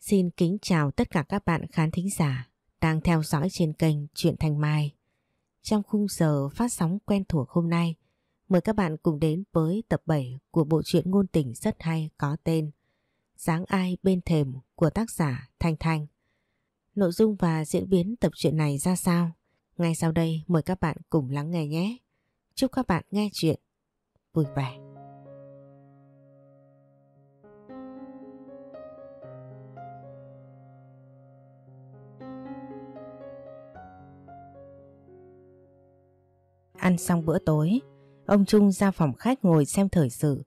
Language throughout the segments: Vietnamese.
Xin kính chào tất cả các bạn khán thính giả đang theo dõi trên kênh Truyện Thành Mai. Trong khung giờ phát sóng quen thuộc hôm nay, mời các bạn cùng đến với tập 7 của bộ truyện ngôn tình rất hay có tên Dáng ai bên thềm của tác giả Thanh Thanh. Nội dung và diễn biến tập truyện này ra sao? Ngay sau đây mời các bạn cùng lắng nghe nhé. Chúc các bạn nghe chuyện vui vẻ. Ăn xong bữa tối, ông Trung ra phòng khách ngồi xem thời sự.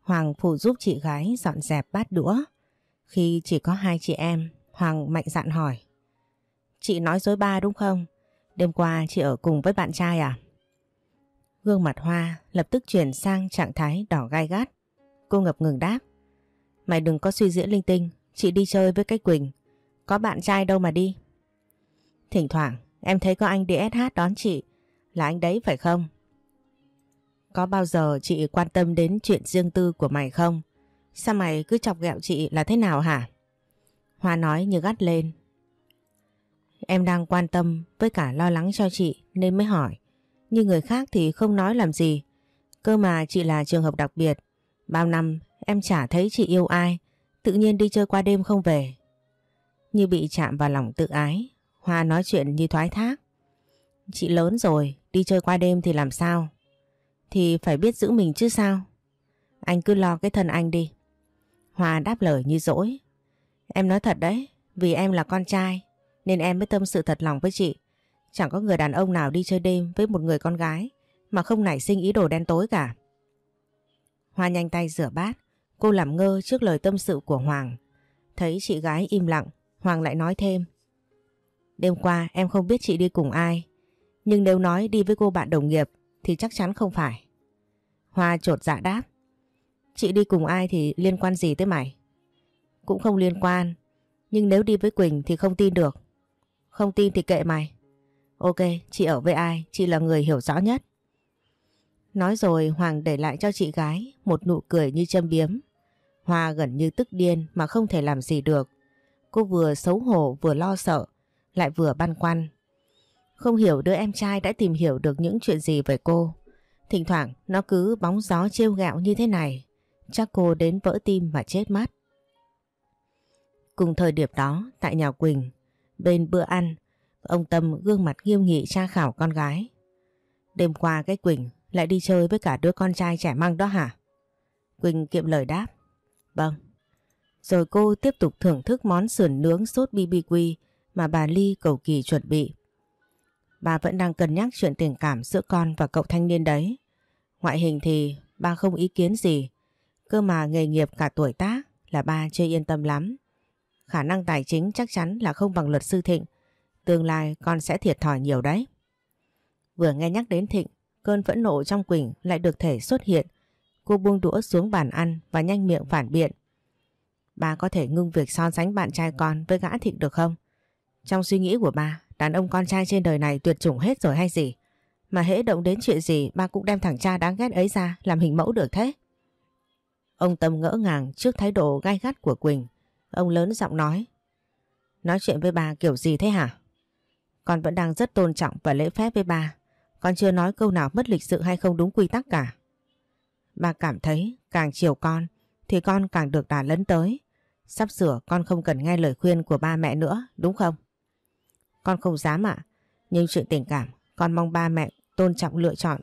Hoàng phụ giúp chị gái dọn dẹp bát đũa. Khi chỉ có hai chị em, Hoàng mạnh dạn hỏi. Chị nói dối ba đúng không? Đêm qua chị ở cùng với bạn trai à? Gương mặt Hoa lập tức chuyển sang trạng thái đỏ gai gắt. Cô ngập ngừng đáp. Mày đừng có suy diễn linh tinh, chị đi chơi với cái Quỳnh. Có bạn trai đâu mà đi. Thỉnh thoảng em thấy có anh DSH đón chị, là anh đấy phải không? Có bao giờ chị quan tâm đến chuyện riêng tư của mày không? Sao mày cứ chọc ghẹo chị là thế nào hả? Hoa nói như gắt lên. Em đang quan tâm với cả lo lắng cho chị nên mới hỏi. Như người khác thì không nói làm gì. Cơ mà chị là trường hợp đặc biệt. Bao năm em chả thấy chị yêu ai. Tự nhiên đi chơi qua đêm không về. Như bị chạm vào lòng tự ái. Hoa nói chuyện như thoái thác. Chị lớn rồi, đi chơi qua đêm thì làm sao? Thì phải biết giữ mình chứ sao? Anh cứ lo cái thân anh đi. Hoa đáp lời như dỗi. Em nói thật đấy, vì em là con trai nên em mới tâm sự thật lòng với chị. Chẳng có người đàn ông nào đi chơi đêm với một người con gái mà không nảy sinh ý đồ đen tối cả. Hoa nhanh tay rửa bát, cô làm ngơ trước lời tâm sự của Hoàng. Thấy chị gái im lặng, Hoàng lại nói thêm. Đêm qua em không biết chị đi cùng ai, nhưng nếu nói đi với cô bạn đồng nghiệp thì chắc chắn không phải. Hoa trột dạ đáp. Chị đi cùng ai thì liên quan gì tới mày? Cũng không liên quan, nhưng nếu đi với Quỳnh thì không tin được. Không tin thì kệ mày. Ok, chị ở với ai, chị là người hiểu rõ nhất. Nói rồi Hoàng để lại cho chị gái một nụ cười như châm biếm. Hoa gần như tức điên mà không thể làm gì được. Cô vừa xấu hổ vừa lo sợ, lại vừa băn khoăn. Không hiểu đứa em trai đã tìm hiểu được những chuyện gì về cô. Thỉnh thoảng nó cứ bóng gió trêu gạo như thế này. Chắc cô đến vỡ tim mà chết mất. Cùng thời điểm đó tại nhà Quỳnh, bên bữa ăn, ông Tâm gương mặt nghiêm nghị tra khảo con gái. Đêm qua cái Quỳnh lại đi chơi với cả đứa con trai trẻ măng đó hả? Quỳnh kiệm lời đáp. Vâng. Rồi cô tiếp tục thưởng thức món sườn nướng sốt BBQ mà bà Ly cầu kỳ chuẩn bị. Bà vẫn đang cân nhắc chuyện tình cảm giữa con và cậu thanh niên đấy. Ngoại hình thì ba không ý kiến gì. Cơ mà nghề nghiệp cả tuổi tác là ba chưa yên tâm lắm. Khả năng tài chính chắc chắn là không bằng luật sư Thịnh. Tương lai con sẽ thiệt thòi nhiều đấy. Vừa nghe nhắc đến Thịnh, cơn phẫn nộ trong Quỳnh lại được thể xuất hiện. Cô buông đũa xuống bàn ăn và nhanh miệng phản biện. Ba có thể ngưng việc so sánh bạn trai con với gã Thịnh được không? Trong suy nghĩ của ba, đàn ông con trai trên đời này tuyệt chủng hết rồi hay gì? Mà hễ động đến chuyện gì ba cũng đem thằng cha đáng ghét ấy ra làm hình mẫu được thế. Ông Tâm ngỡ ngàng trước thái độ gai gắt của Quỳnh. Ông lớn giọng nói. Nói chuyện với bà kiểu gì thế hả? Con vẫn đang rất tôn trọng và lễ phép với bà. Con chưa nói câu nào mất lịch sự hay không đúng quy tắc cả. Bà cảm thấy càng chiều con thì con càng được đà lấn tới. Sắp sửa con không cần nghe lời khuyên của ba mẹ nữa, đúng không? Con không dám ạ, nhưng chuyện tình cảm con mong ba mẹ tôn trọng lựa chọn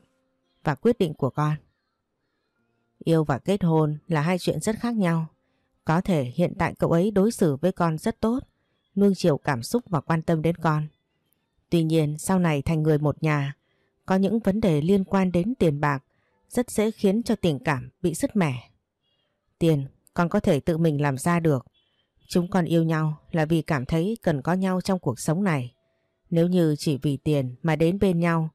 và quyết định của con. Yêu và kết hôn là hai chuyện rất khác nhau. Có thể hiện tại cậu ấy đối xử với con rất tốt, nuông chiều cảm xúc và quan tâm đến con. Tuy nhiên sau này thành người một nhà, có những vấn đề liên quan đến tiền bạc rất dễ khiến cho tình cảm bị sứt mẻ. Tiền con có thể tự mình làm ra được. Chúng con yêu nhau là vì cảm thấy cần có nhau trong cuộc sống này. Nếu như chỉ vì tiền mà đến bên nhau,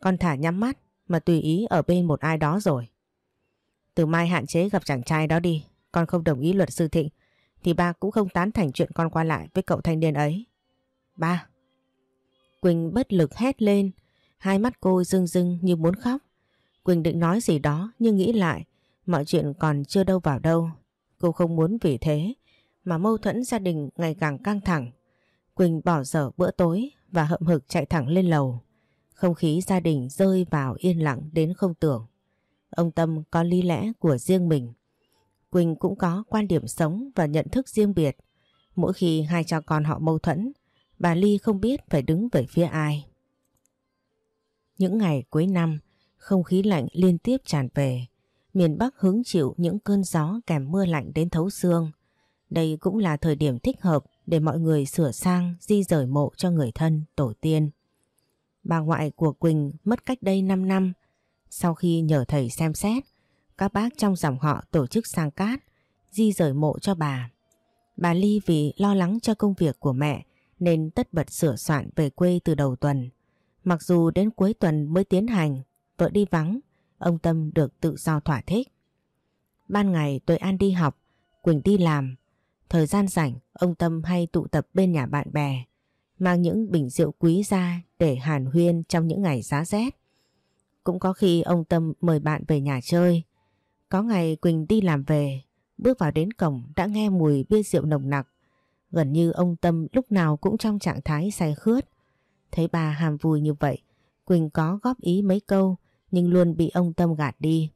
con thả nhắm mắt mà tùy ý ở bên một ai đó rồi. Từ mai hạn chế gặp chàng trai đó đi, con không đồng ý luật sư Thịnh, thì ba cũng không tán thành chuyện con qua lại với cậu thanh niên ấy. Ba. Quỳnh bất lực hét lên, hai mắt cô rưng rưng như muốn khóc. Quỳnh định nói gì đó nhưng nghĩ lại, mọi chuyện còn chưa đâu vào đâu. Cô không muốn vì thế mà mâu thuẫn gia đình ngày càng căng thẳng. Quỳnh bỏ dở bữa tối và hậm hực chạy thẳng lên lầu. Không khí gia đình rơi vào yên lặng đến không tưởng. Ông Tâm có lý lẽ của riêng mình. Quỳnh cũng có quan điểm sống và nhận thức riêng biệt. Mỗi khi hai cha con họ mâu thuẫn, bà Ly không biết phải đứng về phía ai. Những ngày cuối năm, không khí lạnh liên tiếp tràn về. Miền Bắc hứng chịu những cơn gió kèm mưa lạnh đến thấu xương. Đây cũng là thời điểm thích hợp để mọi người sửa sang di rời mộ cho người thân, tổ tiên. Bà ngoại của Quỳnh mất cách đây 5 năm. Sau khi nhờ thầy xem xét, các bác trong dòng họ tổ chức sang cát, di rời mộ cho bà. Bà Ly vì lo lắng cho công việc của mẹ nên tất bật sửa soạn về quê từ đầu tuần. Mặc dù đến cuối tuần mới tiến hành, vợ đi vắng, ông Tâm được tự do thỏa thích. Ban ngày tôi An đi học, Quỳnh đi làm. Thời gian rảnh, ông Tâm hay tụ tập bên nhà bạn bè, mang những bình rượu quý ra để hàn huyên trong những ngày giá rét. Cũng có khi ông Tâm mời bạn về nhà chơi. Có ngày Quỳnh đi làm về, bước vào đến cổng đã nghe mùi bia rượu nồng nặc. Gần như ông Tâm lúc nào cũng trong trạng thái say khướt. Thấy bà hàm vui như vậy, Quỳnh có góp ý mấy câu nhưng luôn bị ông Tâm gạt đi.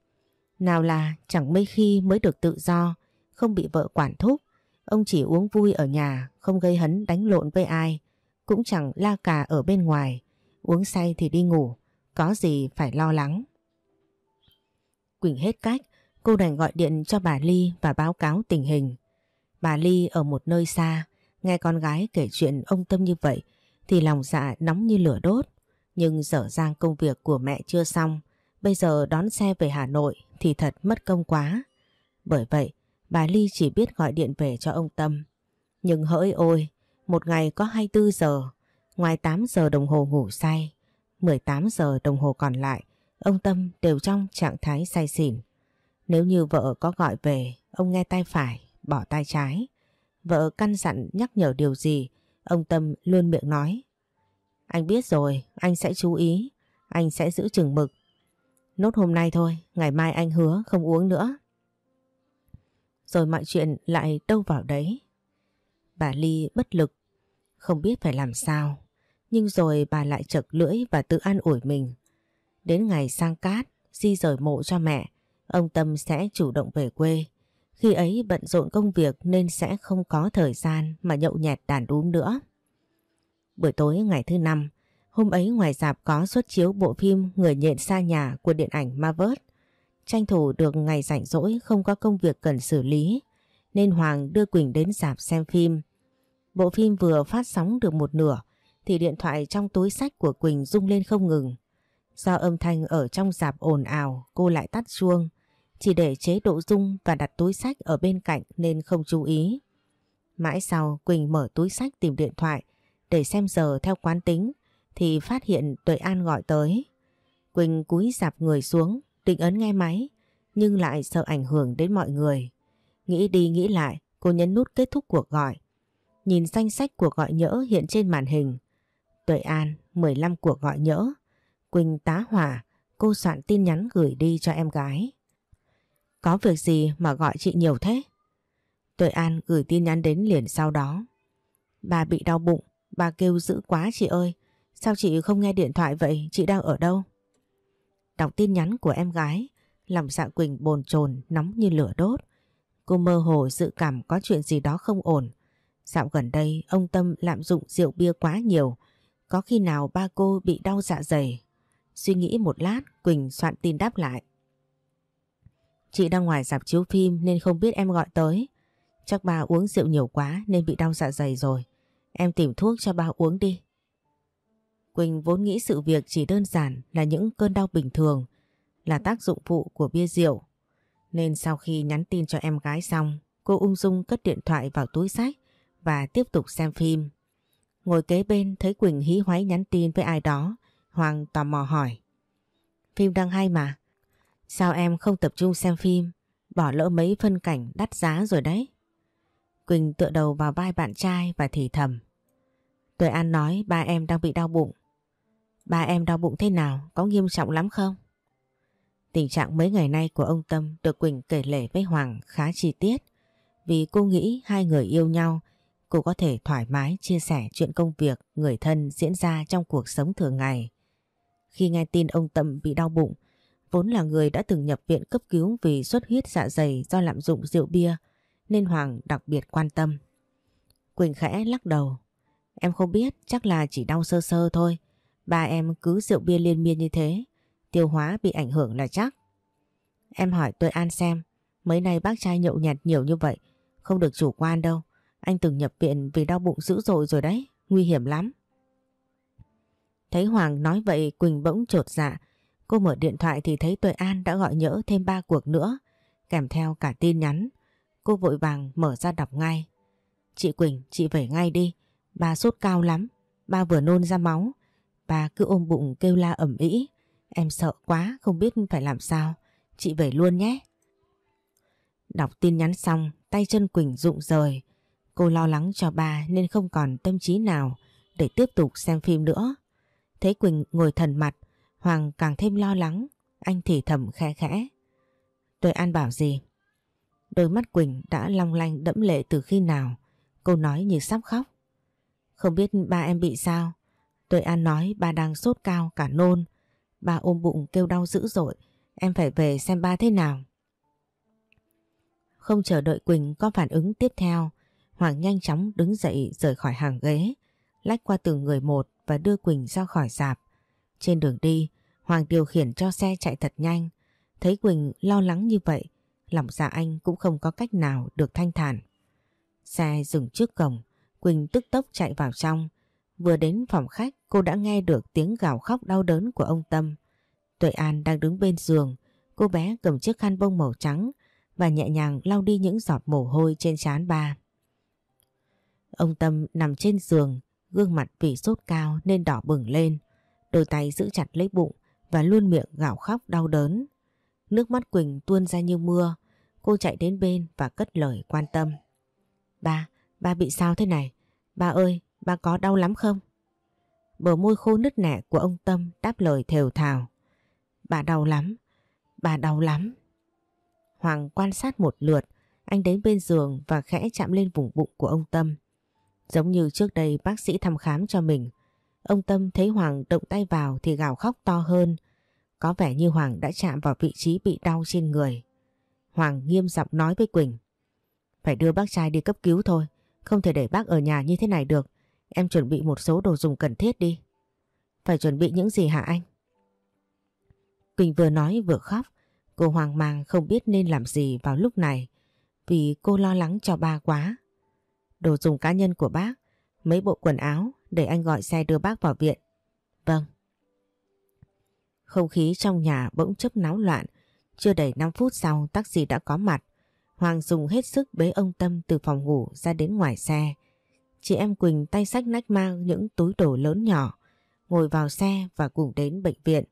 Nào là chẳng mấy khi mới được tự do, không bị vợ quản thúc. Ông chỉ uống vui ở nhà, không gây hấn đánh lộn với ai, cũng chẳng la cà ở bên ngoài. Uống say thì đi ngủ, có gì phải lo lắng. Quỳnh hết cách, cô đành gọi điện cho bà Ly và báo cáo tình hình. Bà Ly ở một nơi xa, nghe con gái kể chuyện ông Tâm như vậy thì lòng dạ nóng như lửa đốt. Nhưng dở dang công việc của mẹ chưa xong, bây giờ đón xe về Hà Nội thì thật mất công quá. Bởi vậy, bà Ly chỉ biết gọi điện về cho ông Tâm. Nhưng hỡi ôi, một ngày có 24 giờ, ngoài 8 giờ đồng hồ ngủ say, 18 giờ đồng hồ còn lại, ông Tâm đều trong trạng thái say xỉn. Nếu như vợ có gọi về, ông nghe tay phải, bỏ tay trái. Vợ căn dặn nhắc nhở điều gì, ông Tâm luôn miệng nói. Anh biết rồi, anh sẽ chú ý, anh sẽ giữ chừng mực. Nốt hôm nay thôi, ngày mai anh hứa không uống nữa. Rồi mọi chuyện lại đâu vào đấy. Bà Ly bất lực, không biết phải làm sao. Nhưng rồi bà lại chật lưỡi và tự an ủi mình. Đến ngày sang cát, di rời mộ cho mẹ, ông Tâm sẽ chủ động về quê. Khi ấy bận rộn công việc nên sẽ không có thời gian mà nhậu nhẹt đàn đúm nữa. Buổi tối ngày thứ năm, hôm ấy ngoài dạp có xuất chiếu bộ phim Người nhện xa nhà của điện ảnh Marvel. Tranh thủ được ngày rảnh rỗi không có công việc cần xử lý, nên Hoàng đưa Quỳnh đến dạp xem phim. Bộ phim vừa phát sóng được một nửa, thì điện thoại trong túi sách của Quỳnh rung lên không ngừng. Do âm thanh ở trong dạp ồn ào, cô lại tắt chuông, chỉ để chế độ rung và đặt túi sách ở bên cạnh nên không chú ý. Mãi sau Quỳnh mở túi sách tìm điện thoại để xem giờ theo quán tính thì phát hiện Tuệ An gọi tới. Quỳnh cúi dạp người xuống định ấn nghe máy, nhưng lại sợ ảnh hưởng đến mọi người. Nghĩ đi nghĩ lại, cô nhấn nút kết thúc cuộc gọi. Nhìn danh sách cuộc gọi nhỡ hiện trên màn hình. Tuệ An 15 cuộc gọi nhỡ. Quỳnh tá hỏa cô soạn tin nhắn gửi đi cho em gái. Có việc gì mà gọi chị nhiều thế? Tuệ An gửi tin nhắn đến liền sau đó. Bà bị đau bụng, Bà kêu dữ quá chị ơi. Sao chị không nghe điện thoại vậy? Chị đang ở đâu? Đọc tin nhắn của em gái, lòng dạ Quỳnh bồn chồn nóng như lửa đốt. Cô mơ hồ dự cảm có chuyện gì đó không ổn. Dạo gần đây ông Tâm lạm dụng rượu bia quá nhiều. Có khi nào ba cô bị đau dạ dày? Suy nghĩ một lát Quỳnh soạn tin đáp lại. Chị đang ngoài dạp chiếu phim nên không biết em gọi tới. Chắc bà uống rượu nhiều quá nên bị đau dạ dày rồi. Em tìm thuốc cho ba uống đi. Quỳnh vốn nghĩ sự việc chỉ đơn giản là những cơn đau bình thường, là tác dụng phụ của bia rượu. Nên sau khi nhắn tin cho em gái xong, cô ung dung cất điện thoại vào túi sách và tiếp tục xem phim. Ngồi kế bên thấy Quỳnh hí hoáy nhắn tin với ai đó, Hoàng tò mò hỏi. Phim đang hay mà, sao em không tập trung xem phim, bỏ lỡ mấy phân cảnh đắt giá rồi đấy. Quỳnh tựa đầu vào vai bạn trai và thì thầm. Tuệ An nói ba em đang bị đau bụng. Ba em đau bụng thế nào? Có nghiêm trọng lắm không? Tình trạng mấy ngày nay của ông Tâm được Quỳnh kể lể với Hoàng khá chi tiết. Vì cô nghĩ hai người yêu nhau, cô có thể thoải mái chia sẻ chuyện công việc, người thân diễn ra trong cuộc sống thường ngày. Khi nghe tin ông Tâm bị đau bụng, vốn là người đã từng nhập viện cấp cứu vì xuất huyết dạ dày do lạm dụng rượu bia, nên Hoàng đặc biệt quan tâm. Quỳnh khẽ lắc đầu. Em không biết, chắc là chỉ đau sơ sơ thôi. Ba em cứ rượu bia liên miên như thế, tiêu hóa bị ảnh hưởng là chắc. Em hỏi tôi An xem, mấy nay bác trai nhậu nhạt nhiều như vậy, không được chủ quan đâu. Anh từng nhập viện vì đau bụng dữ dội rồi đấy, nguy hiểm lắm. Thấy Hoàng nói vậy Quỳnh bỗng trột dạ. Cô mở điện thoại thì thấy Tuệ An đã gọi nhỡ thêm ba cuộc nữa, kèm theo cả tin nhắn. Cô vội vàng mở ra đọc ngay. Chị Quỳnh, chị về ngay đi. Ba sốt cao lắm. Ba vừa nôn ra máu. Ba cứ ôm bụng kêu la ẩm ĩ. Em sợ quá, không biết phải làm sao. Chị về luôn nhé. Đọc tin nhắn xong, tay chân Quỳnh rụng rời. Cô lo lắng cho ba nên không còn tâm trí nào để tiếp tục xem phim nữa. Thấy Quỳnh ngồi thần mặt, Hoàng càng thêm lo lắng. Anh thì thầm khẽ khẽ. Tôi An bảo gì? Đôi mắt Quỳnh đã long lanh đẫm lệ từ khi nào. Cô nói như sắp khóc. Không biết ba em bị sao? Tôi An nói ba đang sốt cao cả nôn. Ba ôm bụng kêu đau dữ dội. Em phải về xem ba thế nào. Không chờ đợi Quỳnh có phản ứng tiếp theo. Hoàng nhanh chóng đứng dậy rời khỏi hàng ghế. Lách qua từng người một và đưa Quỳnh ra khỏi sạp. Trên đường đi, Hoàng điều khiển cho xe chạy thật nhanh. Thấy Quỳnh lo lắng như vậy, lòng dạ anh cũng không có cách nào được thanh thản. Xe dừng trước cổng, Quỳnh tức tốc chạy vào trong. Vừa đến phòng khách, cô đã nghe được tiếng gào khóc đau đớn của ông Tâm. Tuệ An đang đứng bên giường, cô bé cầm chiếc khăn bông màu trắng và nhẹ nhàng lau đi những giọt mồ hôi trên trán ba. Ông Tâm nằm trên giường, gương mặt vì sốt cao nên đỏ bừng lên, đôi tay giữ chặt lấy bụng và luôn miệng gào khóc đau đớn. Nước mắt Quỳnh tuôn ra như mưa, cô chạy đến bên và cất lời quan tâm. Ba, ba bị sao thế này? Ba ơi, bà có đau lắm không? Bờ môi khô nứt nẻ của ông Tâm đáp lời thều thào. Bà đau lắm, bà đau lắm. Hoàng quan sát một lượt, anh đến bên giường và khẽ chạm lên vùng bụng của ông Tâm. Giống như trước đây bác sĩ thăm khám cho mình, ông Tâm thấy Hoàng động tay vào thì gào khóc to hơn. Có vẻ như Hoàng đã chạm vào vị trí bị đau trên người. Hoàng nghiêm giọng nói với Quỳnh. Phải đưa bác trai đi cấp cứu thôi, không thể để bác ở nhà như thế này được. Em chuẩn bị một số đồ dùng cần thiết đi. Phải chuẩn bị những gì hả anh? Quỳnh vừa nói vừa khóc. Cô hoang mang không biết nên làm gì vào lúc này vì cô lo lắng cho ba quá. Đồ dùng cá nhân của bác, mấy bộ quần áo để anh gọi xe đưa bác vào viện. Vâng. Không khí trong nhà bỗng chốc náo loạn. Chưa đầy 5 phút sau taxi đã có mặt. Hoàng dùng hết sức bế ông Tâm từ phòng ngủ ra đến ngoài xe. Chị em Quỳnh tay sách nách mang những túi đồ lớn nhỏ, ngồi vào xe và cùng đến bệnh viện.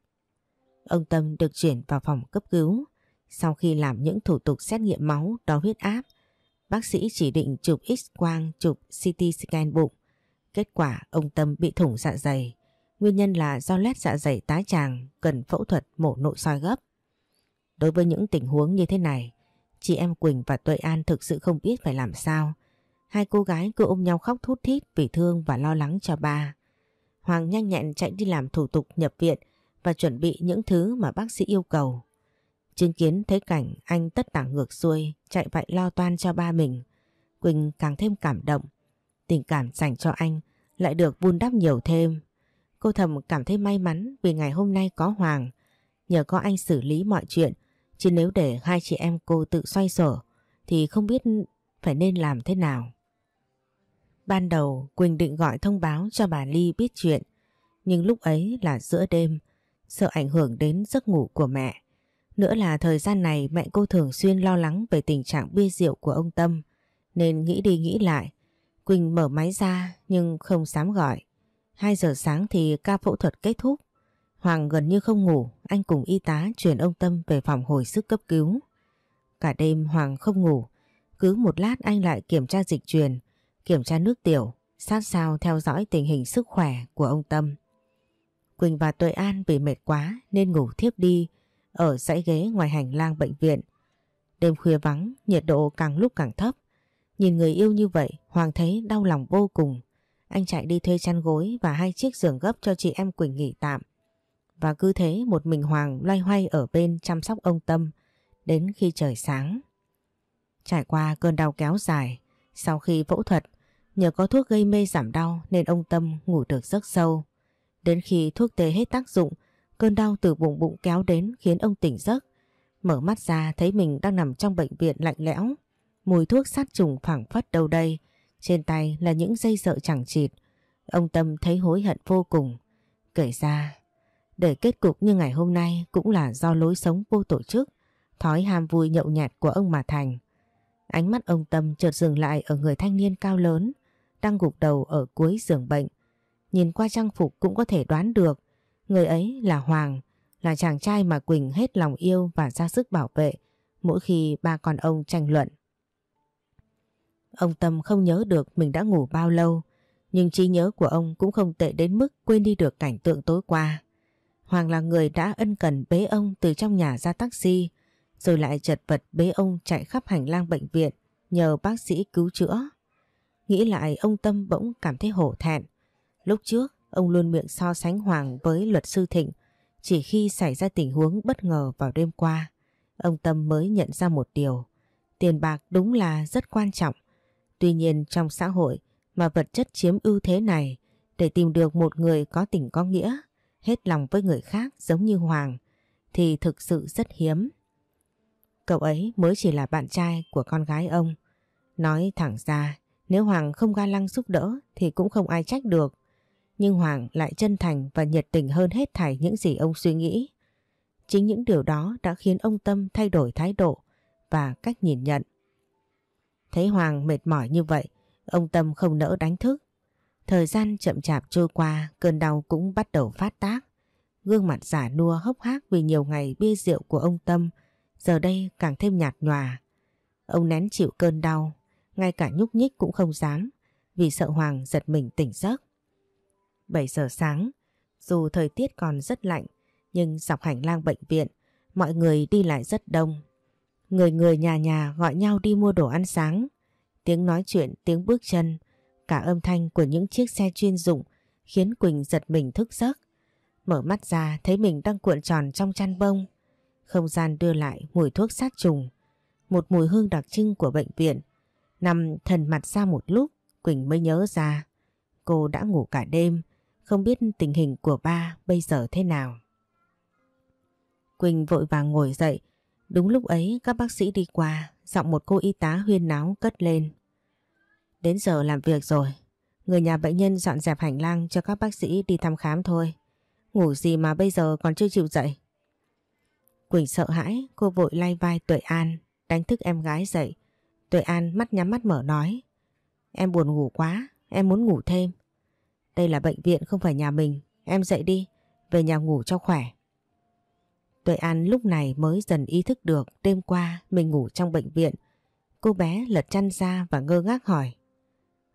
Ông Tâm được chuyển vào phòng cấp cứu. Sau khi làm những thủ tục xét nghiệm máu, đo huyết áp, bác sĩ chỉ định chụp x-quang, chụp CT scan bụng. Kết quả ông Tâm bị thủng dạ dày. Nguyên nhân là do lét dạ dày tái tràng cần phẫu thuật mổ nội soi gấp. Đối với những tình huống như thế này, chị em Quỳnh và Tuệ An thực sự không biết phải làm sao. Hai cô gái cứ ôm nhau khóc thút thít vì thương và lo lắng cho ba. Hoàng nhanh nhẹn chạy đi làm thủ tục nhập viện và chuẩn bị những thứ mà bác sĩ yêu cầu. Chứng kiến thấy cảnh anh tất tả ngược xuôi, chạy vậy lo toan cho ba mình. Quỳnh càng thêm cảm động. Tình cảm dành cho anh lại được vun đắp nhiều thêm. Cô thầm cảm thấy may mắn vì ngày hôm nay có Hoàng. Nhờ có anh xử lý mọi chuyện, chứ nếu để hai chị em cô tự xoay sở thì không biết phải nên làm thế nào. Ban đầu Quỳnh định gọi thông báo cho bà Ly biết chuyện, nhưng lúc ấy là giữa đêm, sợ ảnh hưởng đến giấc ngủ của mẹ. Nữa là thời gian này mẹ cô thường xuyên lo lắng về tình trạng bia rượu của ông Tâm, nên nghĩ đi nghĩ lại. Quỳnh mở máy ra nhưng không dám gọi. 2 giờ sáng thì ca phẫu thuật kết thúc. Hoàng gần như không ngủ, anh cùng y tá chuyển ông Tâm về phòng hồi sức cấp cứu. Cả đêm Hoàng không ngủ, cứ một lát anh lại kiểm tra dịch truyền, kiểm tra nước tiểu, sát sao theo dõi tình hình sức khỏe của ông Tâm. Quỳnh và Tuệ An bị mệt quá nên ngủ thiếp đi ở dãy ghế ngoài hành lang bệnh viện. Đêm khuya vắng, nhiệt độ càng lúc càng thấp. Nhìn người yêu như vậy, Hoàng thấy đau lòng vô cùng. Anh chạy đi thuê chăn gối và hai chiếc giường gấp cho chị em Quỳnh nghỉ tạm. Và cứ thế một mình Hoàng loay hoay ở bên chăm sóc ông Tâm đến khi trời sáng. Trải qua cơn đau kéo dài, sau khi phẫu thuật, nhờ có thuốc gây mê giảm đau nên ông Tâm ngủ được rất sâu. Đến khi thuốc tê hết tác dụng, cơn đau từ bụng bụng kéo đến khiến ông tỉnh giấc. Mở mắt ra thấy mình đang nằm trong bệnh viện lạnh lẽo. Mùi thuốc sát trùng phảng phất đâu đây. Trên tay là những dây sợ chẳng chịt. Ông Tâm thấy hối hận vô cùng. Kể ra, để kết cục như ngày hôm nay cũng là do lối sống vô tổ chức, thói ham vui nhậu nhạt của ông mà thành. Ánh mắt ông Tâm chợt dừng lại ở người thanh niên cao lớn, đang gục đầu ở cuối giường bệnh. Nhìn qua trang phục cũng có thể đoán được, người ấy là Hoàng, là chàng trai mà Quỳnh hết lòng yêu và ra sức bảo vệ mỗi khi ba con ông tranh luận. Ông Tâm không nhớ được mình đã ngủ bao lâu, nhưng trí nhớ của ông cũng không tệ đến mức quên đi được cảnh tượng tối qua. Hoàng là người đã ân cần bế ông từ trong nhà ra taxi, rồi lại chật vật bế ông chạy khắp hành lang bệnh viện nhờ bác sĩ cứu chữa. Nghĩ lại ông Tâm bỗng cảm thấy hổ thẹn. Lúc trước ông luôn miệng so sánh Hoàng với luật sư Thịnh chỉ khi xảy ra tình huống bất ngờ vào đêm qua. Ông Tâm mới nhận ra một điều. Tiền bạc đúng là rất quan trọng. Tuy nhiên trong xã hội mà vật chất chiếm ưu thế này để tìm được một người có tình có nghĩa, hết lòng với người khác giống như Hoàng thì thực sự rất hiếm. Cậu ấy mới chỉ là bạn trai của con gái ông. Nói thẳng ra, nếu Hoàng không ga lăng giúp đỡ thì cũng không ai trách được. Nhưng Hoàng lại chân thành và nhiệt tình hơn hết thảy những gì ông suy nghĩ. Chính những điều đó đã khiến ông Tâm thay đổi thái độ và cách nhìn nhận. Thấy Hoàng mệt mỏi như vậy, ông Tâm không nỡ đánh thức. Thời gian chậm chạp trôi qua, cơn đau cũng bắt đầu phát tác. Gương mặt giả nua hốc hác vì nhiều ngày bia rượu của ông Tâm giờ đây càng thêm nhạt nhòa. Ông nén chịu cơn đau, ngay cả nhúc nhích cũng không dám vì sợ Hoàng giật mình tỉnh giấc. 7 giờ sáng, dù thời tiết còn rất lạnh nhưng dọc hành lang bệnh viện mọi người đi lại rất đông. Người người nhà nhà gọi nhau đi mua đồ ăn sáng. Tiếng nói chuyện, tiếng bước chân, cả âm thanh của những chiếc xe chuyên dụng khiến Quỳnh giật mình thức giấc. Mở mắt ra thấy mình đang cuộn tròn trong chăn bông. Không gian đưa lại mùi thuốc sát trùng, một mùi hương đặc trưng của bệnh viện. Nằm thần mặt ra một lúc, Quỳnh mới nhớ ra. Cô đã ngủ cả đêm, không biết tình hình của ba bây giờ thế nào. Quỳnh vội vàng ngồi dậy. Đúng lúc ấy các bác sĩ đi qua, giọng một cô y tá huyên náo cất lên. Đến giờ làm việc rồi, người nhà bệnh nhân dọn dẹp hành lang cho các bác sĩ đi thăm khám thôi. Ngủ gì mà bây giờ còn chưa chịu dậy. Quỳnh sợ hãi, cô vội lay vai Tuệ An, đánh thức em gái dậy. Tuệ An mắt nhắm mắt mở nói. Em buồn ngủ quá, em muốn ngủ thêm. Đây là bệnh viện không phải nhà mình, em dậy đi, về nhà ngủ cho khỏe. Tuệ An lúc này mới dần ý thức được đêm qua mình ngủ trong bệnh viện. Cô bé lật chăn ra và ngơ ngác hỏi.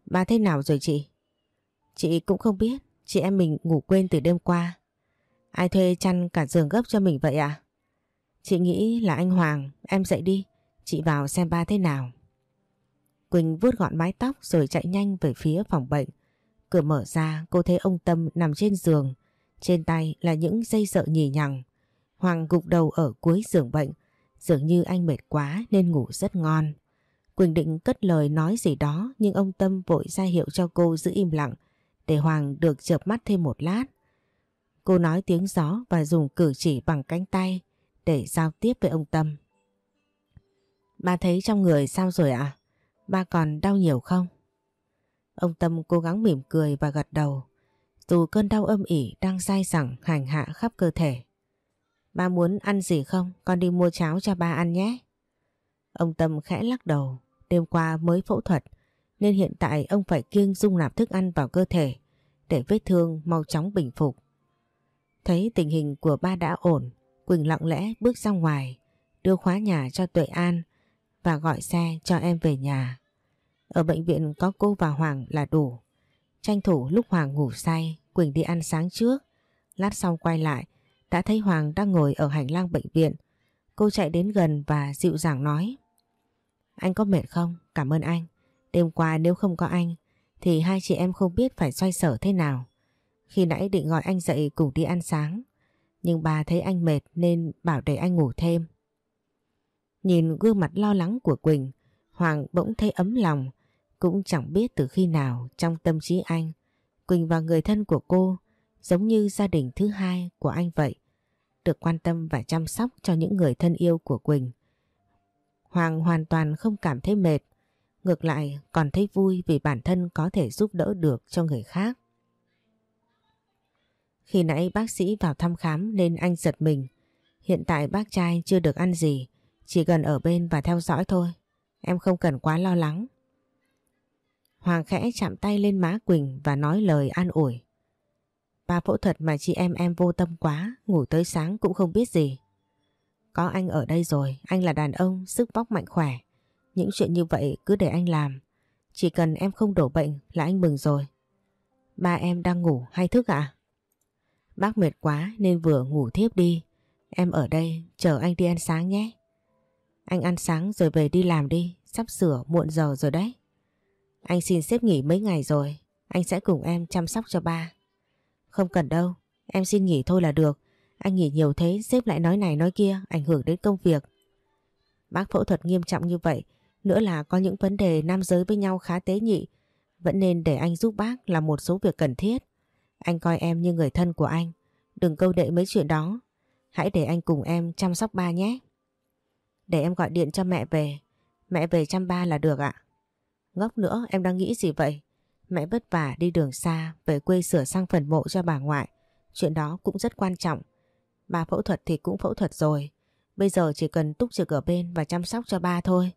Ba thế nào rồi chị? Chị cũng không biết, chị em mình ngủ quên từ đêm qua. Ai thuê chăn cả giường gấp cho mình vậy à? Chị nghĩ là anh Hoàng, em dậy đi, chị vào xem ba thế nào. Quỳnh vuốt gọn mái tóc rồi chạy nhanh về phía phòng bệnh. Cửa mở ra cô thấy ông Tâm nằm trên giường, trên tay là những dây sợ nhì nhằng. Hoàng gục đầu ở cuối giường bệnh, dường như anh mệt quá nên ngủ rất ngon. Quỳnh định cất lời nói gì đó nhưng ông Tâm vội ra hiệu cho cô giữ im lặng để Hoàng được chợp mắt thêm một lát. Cô nói tiếng gió và dùng cử chỉ bằng cánh tay để giao tiếp với ông Tâm. Ba thấy trong người sao rồi ạ? À? Ba còn đau nhiều không? Ông Tâm cố gắng mỉm cười và gật đầu. Dù cơn đau âm ỉ đang dai dẳng hành hạ khắp cơ thể. Ba muốn ăn gì không? Con đi mua cháo cho ba ăn nhé. Ông Tâm khẽ lắc đầu. Đêm qua mới phẫu thuật nên hiện tại ông phải kiêng dung nạp thức ăn vào cơ thể để vết thương mau chóng bình phục. Thấy tình hình của ba đã ổn, Quỳnh lặng lẽ bước ra ngoài, đưa khóa nhà cho Tuệ An và gọi xe cho em về nhà. Ở bệnh viện có cô và Hoàng là đủ. Tranh thủ lúc Hoàng ngủ say, Quỳnh đi ăn sáng trước. Lát sau quay lại, đã thấy Hoàng đang ngồi ở hành lang bệnh viện. Cô chạy đến gần và dịu dàng nói. Anh có mệt không? Cảm ơn anh. Đêm qua nếu không có anh thì hai chị em không biết phải xoay sở thế nào. Khi nãy định gọi anh dậy cùng đi ăn sáng. Nhưng bà thấy anh mệt nên bảo để anh ngủ thêm. Nhìn gương mặt lo lắng của Quỳnh, Hoàng bỗng thấy ấm lòng. Cũng chẳng biết từ khi nào trong tâm trí anh, Quỳnh và người thân của cô giống như gia đình thứ hai của anh vậy. Được quan tâm và chăm sóc cho những người thân yêu của Quỳnh. Hoàng hoàn toàn không cảm thấy mệt, ngược lại còn thấy vui vì bản thân có thể giúp đỡ được cho người khác. Khi nãy bác sĩ vào thăm khám nên anh giật mình. Hiện tại bác trai chưa được ăn gì, chỉ cần ở bên và theo dõi thôi. Em không cần quá lo lắng. Hoàng khẽ chạm tay lên má Quỳnh và nói lời an ủi. Ba phẫu thuật mà chị em em vô tâm quá, ngủ tới sáng cũng không biết gì. Có anh ở đây rồi, anh là đàn ông, sức vóc mạnh khỏe. Những chuyện như vậy cứ để anh làm. Chỉ cần em không đổ bệnh là anh mừng rồi. Ba em đang ngủ hay thức ạ? Bác mệt quá nên vừa ngủ thiếp đi. Em ở đây chờ anh đi ăn sáng nhé. Anh ăn sáng rồi về đi làm đi, sắp sửa muộn giờ rồi đấy. Anh xin xếp nghỉ mấy ngày rồi, anh sẽ cùng em chăm sóc cho ba. Không cần đâu, em xin nghỉ thôi là được. Anh nghỉ nhiều thế, xếp lại nói này nói kia, ảnh hưởng đến công việc. Bác phẫu thuật nghiêm trọng như vậy, nữa là có những vấn đề nam giới với nhau khá tế nhị. Vẫn nên để anh giúp bác làm một số việc cần thiết. Anh coi em như người thân của anh. Đừng câu đệ mấy chuyện đó. Hãy để anh cùng em chăm sóc ba nhé. Để em gọi điện cho mẹ về. Mẹ về chăm ba là được ạ. Ngốc nữa, em đang nghĩ gì vậy? Mẹ vất vả đi đường xa, về quê sửa sang phần mộ cho bà ngoại. Chuyện đó cũng rất quan trọng. Bà phẫu thuật thì cũng phẫu thuật rồi. Bây giờ chỉ cần túc trực ở bên và chăm sóc cho ba thôi.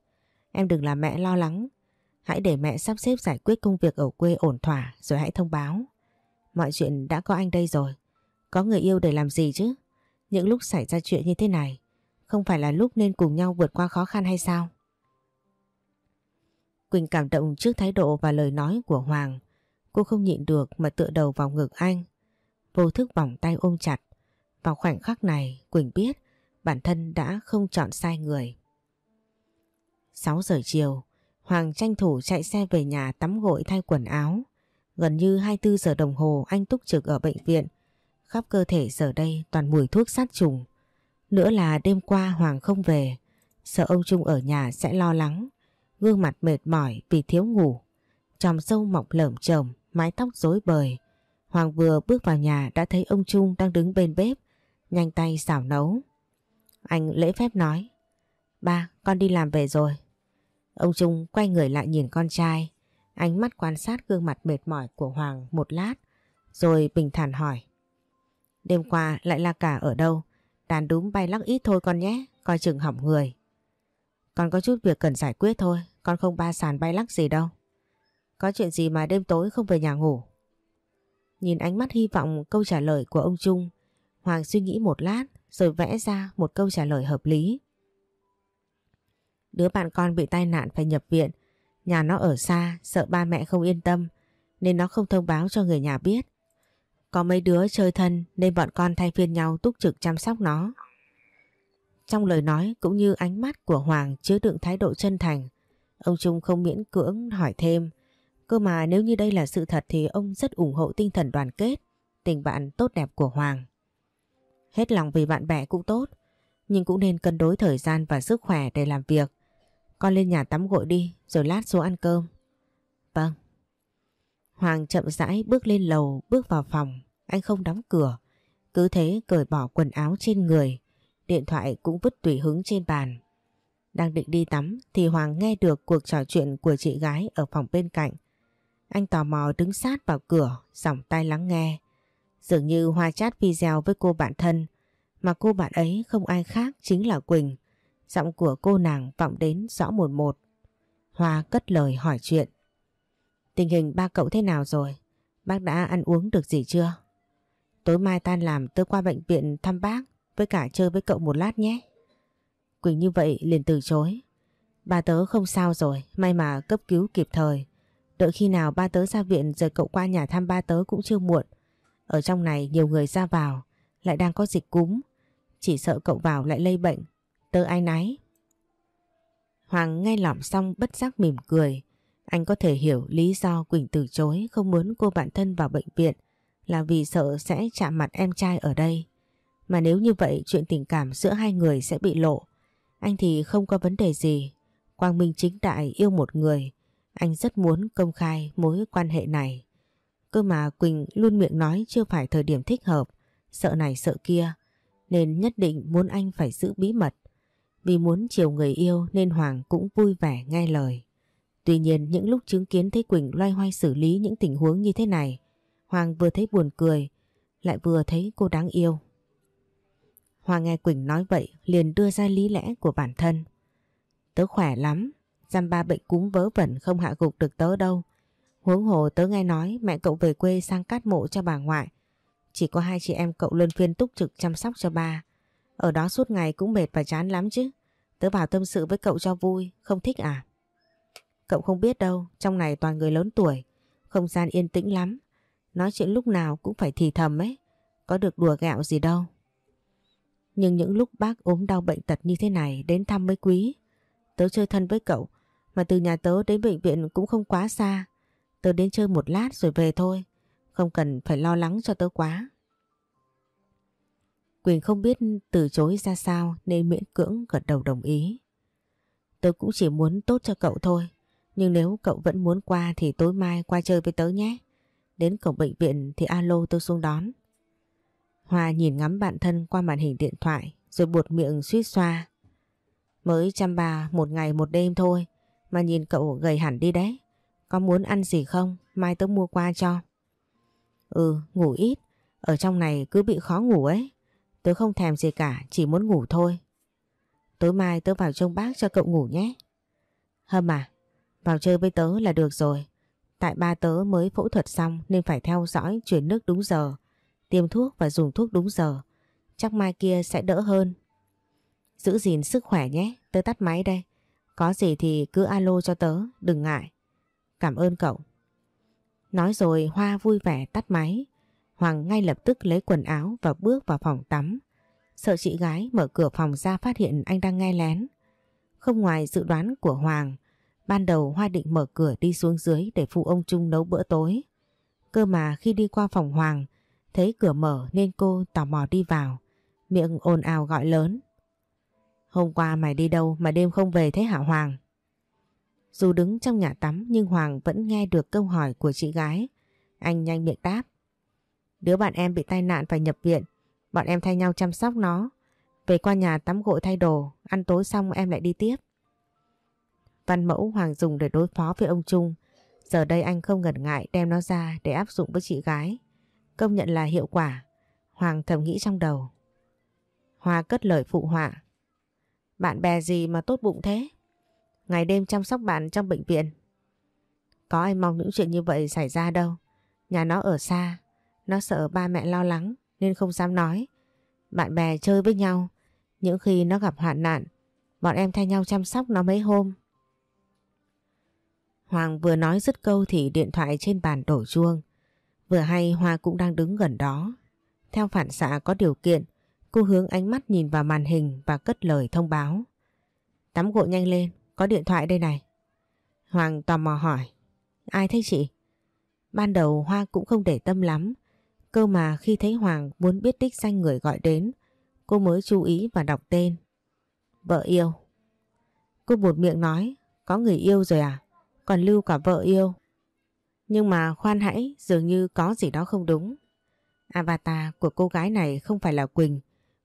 Em đừng làm mẹ lo lắng. Hãy để mẹ sắp xếp giải quyết công việc ở quê ổn thỏa, rồi hãy thông báo. Mọi chuyện đã có anh đây rồi. Có người yêu để làm gì chứ? Những lúc xảy ra chuyện như thế này, không phải là lúc nên cùng nhau vượt qua khó khăn hay sao? Quỳnh cảm động trước thái độ và lời nói của Hoàng. Cô không nhịn được mà tựa đầu vào ngực anh. Vô thức vòng tay ôm chặt. Vào khoảnh khắc này, Quỳnh biết bản thân đã không chọn sai người. 6 giờ chiều, Hoàng tranh thủ chạy xe về nhà tắm gội thay quần áo. Gần như 24 giờ đồng hồ anh túc trực ở bệnh viện. Khắp cơ thể giờ đây toàn mùi thuốc sát trùng. Nữa là đêm qua Hoàng không về. Sợ ông Trung ở nhà sẽ lo lắng. Gương mặt mệt mỏi vì thiếu ngủ. Tròm sâu mọc lởm chởm, mái tóc rối bời. Hoàng vừa bước vào nhà đã thấy ông Trung đang đứng bên bếp. Nhanh tay xảo nấu. Anh lễ phép nói. Ba, con đi làm về rồi. Ông Trung quay người lại nhìn con trai. Ánh mắt quan sát gương mặt mệt mỏi của Hoàng một lát, rồi bình thản hỏi. Đêm qua lại là cả ở đâu? Đàn đúng bay lắc ít thôi con nhé, coi chừng hỏng người. Con có chút việc cần giải quyết thôi, con không ba sàn bay lắc gì đâu. Có chuyện gì mà đêm tối không về nhà ngủ? Nhìn ánh mắt hy vọng câu trả lời của ông Trung, Hoàng suy nghĩ một lát rồi vẽ ra một câu trả lời hợp lý. Đứa bạn con bị tai nạn phải nhập viện Nhà nó ở xa, sợ ba mẹ không yên tâm, nên nó không thông báo cho người nhà biết. Có mấy đứa chơi thân nên bọn con thay phiên nhau túc trực chăm sóc nó. Trong lời nói cũng như ánh mắt của Hoàng chứa đựng thái độ chân thành, ông Trung không miễn cưỡng hỏi thêm. Cơ mà nếu như đây là sự thật thì ông rất ủng hộ tinh thần đoàn kết, tình bạn tốt đẹp của Hoàng. Hết lòng vì bạn bè cũng tốt, nhưng cũng nên cân đối thời gian và sức khỏe để làm việc. Con lên nhà tắm gội đi rồi lát xuống ăn cơm. Vâng. Hoàng chậm rãi bước lên lầu bước vào phòng. Anh không đóng cửa. Cứ thế cởi bỏ quần áo trên người. Điện thoại cũng vứt tùy hứng trên bàn. Đang định đi tắm thì Hoàng nghe được cuộc trò chuyện của chị gái ở phòng bên cạnh. Anh tò mò đứng sát vào cửa, sòng tay lắng nghe. Dường như Hoa chat video với cô bạn thân, mà cô bạn ấy không ai khác chính là Quỳnh. Giọng của cô nàng vọng đến rõ một một. Hoa cất lời hỏi chuyện. Tình hình ba cậu thế nào rồi? Bác đã ăn uống được gì chưa? Tối mai tan làm tôi qua bệnh viện thăm bác với cả chơi với cậu một lát nhé. Quỳnh như vậy liền từ chối. Ba tớ không sao rồi, may mà cấp cứu kịp thời. Đợi khi nào ba tớ ra viện rồi cậu qua nhà thăm ba tớ cũng chưa muộn. Ở trong này nhiều người ra vào, lại đang có dịch cúm. Chỉ sợ cậu vào lại lây bệnh tớ ai náy. Hoàng nghe lỏm xong bất giác mỉm cười. Anh có thể hiểu lý do Quỳnh từ chối không muốn cô bạn thân vào bệnh viện là vì sợ sẽ chạm mặt em trai ở đây. Mà nếu như vậy, chuyện tình cảm giữa hai người sẽ bị lộ. Anh thì không có vấn đề gì. Quang Minh chính đại yêu một người. Anh rất muốn công khai mối quan hệ này. Cơ mà Quỳnh luôn miệng nói chưa phải thời điểm thích hợp. Sợ này sợ kia. Nên nhất định muốn anh phải giữ bí mật. Vì muốn chiều người yêu nên Hoàng cũng vui vẻ nghe lời. Tuy nhiên những lúc chứng kiến thấy Quỳnh loay hoay xử lý những tình huống như thế này, Hoàng vừa thấy buồn cười, lại vừa thấy cô đáng yêu. Hoàng nghe Quỳnh nói vậy liền đưa ra lý lẽ của bản thân. Tớ khỏe lắm, giam ba bệnh cúm vớ vẩn không hạ gục được tớ đâu. Huống hồ tớ nghe nói mẹ cậu về quê sang cát mộ cho bà ngoại. Chỉ có hai chị em cậu luân phiên túc trực chăm sóc cho ba. Ở đó suốt ngày cũng mệt và chán lắm chứ. Tớ vào tâm sự với cậu cho vui, không thích à? Cậu không biết đâu, trong này toàn người lớn tuổi, không gian yên tĩnh lắm. Nói chuyện lúc nào cũng phải thì thầm ấy, có được đùa gạo gì đâu. Nhưng những lúc bác ốm đau bệnh tật như thế này đến thăm mới quý. Tớ chơi thân với cậu, mà từ nhà tớ đến bệnh viện cũng không quá xa. Tớ đến chơi một lát rồi về thôi, không cần phải lo lắng cho tớ quá. Quỳnh không biết từ chối ra sao nên miễn cưỡng gật đầu đồng ý. Tớ cũng chỉ muốn tốt cho cậu thôi. Nhưng nếu cậu vẫn muốn qua thì tối mai qua chơi với tớ nhé. Đến cổng bệnh viện thì alo tôi xuống đón. Hoa nhìn ngắm bạn thân qua màn hình điện thoại rồi buột miệng suýt xoa. Mới chăm bà một ngày một đêm thôi mà nhìn cậu gầy hẳn đi đấy. Có muốn ăn gì không? Mai tớ mua qua cho. Ừ, ngủ ít. Ở trong này cứ bị khó ngủ ấy. Tớ không thèm gì cả, chỉ muốn ngủ thôi. Tối mai tớ vào trông bác cho cậu ngủ nhé. Hâm à, vào chơi với tớ là được rồi. Tại ba tớ mới phẫu thuật xong nên phải theo dõi chuyển nước đúng giờ, tiêm thuốc và dùng thuốc đúng giờ. Chắc mai kia sẽ đỡ hơn. Giữ gìn sức khỏe nhé, tớ tắt máy đây. Có gì thì cứ alo cho tớ, đừng ngại. Cảm ơn cậu. Nói rồi Hoa vui vẻ tắt máy. Hoàng ngay lập tức lấy quần áo và bước vào phòng tắm. Sợ chị gái mở cửa phòng ra phát hiện anh đang nghe lén. Không ngoài dự đoán của Hoàng, ban đầu Hoa định mở cửa đi xuống dưới để phụ ông Trung nấu bữa tối. Cơ mà khi đi qua phòng Hoàng, thấy cửa mở nên cô tò mò đi vào, miệng ồn ào gọi lớn. Hôm qua mày đi đâu mà đêm không về thế hả Hoàng? Dù đứng trong nhà tắm nhưng Hoàng vẫn nghe được câu hỏi của chị gái. Anh nhanh miệng đáp. Đứa bạn em bị tai nạn phải nhập viện. Bọn em thay nhau chăm sóc nó. Về qua nhà tắm gội thay đồ, ăn tối xong em lại đi tiếp. Văn mẫu Hoàng dùng để đối phó với ông Trung. Giờ đây anh không ngần ngại đem nó ra để áp dụng với chị gái. Công nhận là hiệu quả. Hoàng thầm nghĩ trong đầu. Hoa cất lời phụ họa. Bạn bè gì mà tốt bụng thế? Ngày đêm chăm sóc bạn trong bệnh viện. Có ai mong những chuyện như vậy xảy ra đâu. Nhà nó ở xa. Nó sợ ba mẹ lo lắng nên không dám nói. Bạn bè chơi với nhau. Những khi nó gặp hoạn nạn, bọn em thay nhau chăm sóc nó mấy hôm. Hoàng vừa nói dứt câu thì điện thoại trên bàn đổ chuông. Vừa hay Hoa cũng đang đứng gần đó. Theo phản xạ có điều kiện, cô hướng ánh mắt nhìn vào màn hình và cất lời thông báo. Tắm gội nhanh lên, có điện thoại đây này. Hoàng tò mò hỏi. Ai thế chị? Ban đầu Hoa cũng không để tâm lắm. Cơ mà khi thấy Hoàng muốn biết đích danh người gọi đến, cô mới chú ý và đọc tên. Vợ yêu. Cô buột miệng nói, có người yêu rồi à? Còn lưu cả vợ yêu. Nhưng mà khoan hãy, dường như có gì đó không đúng. Avatar của cô gái này không phải là Quỳnh,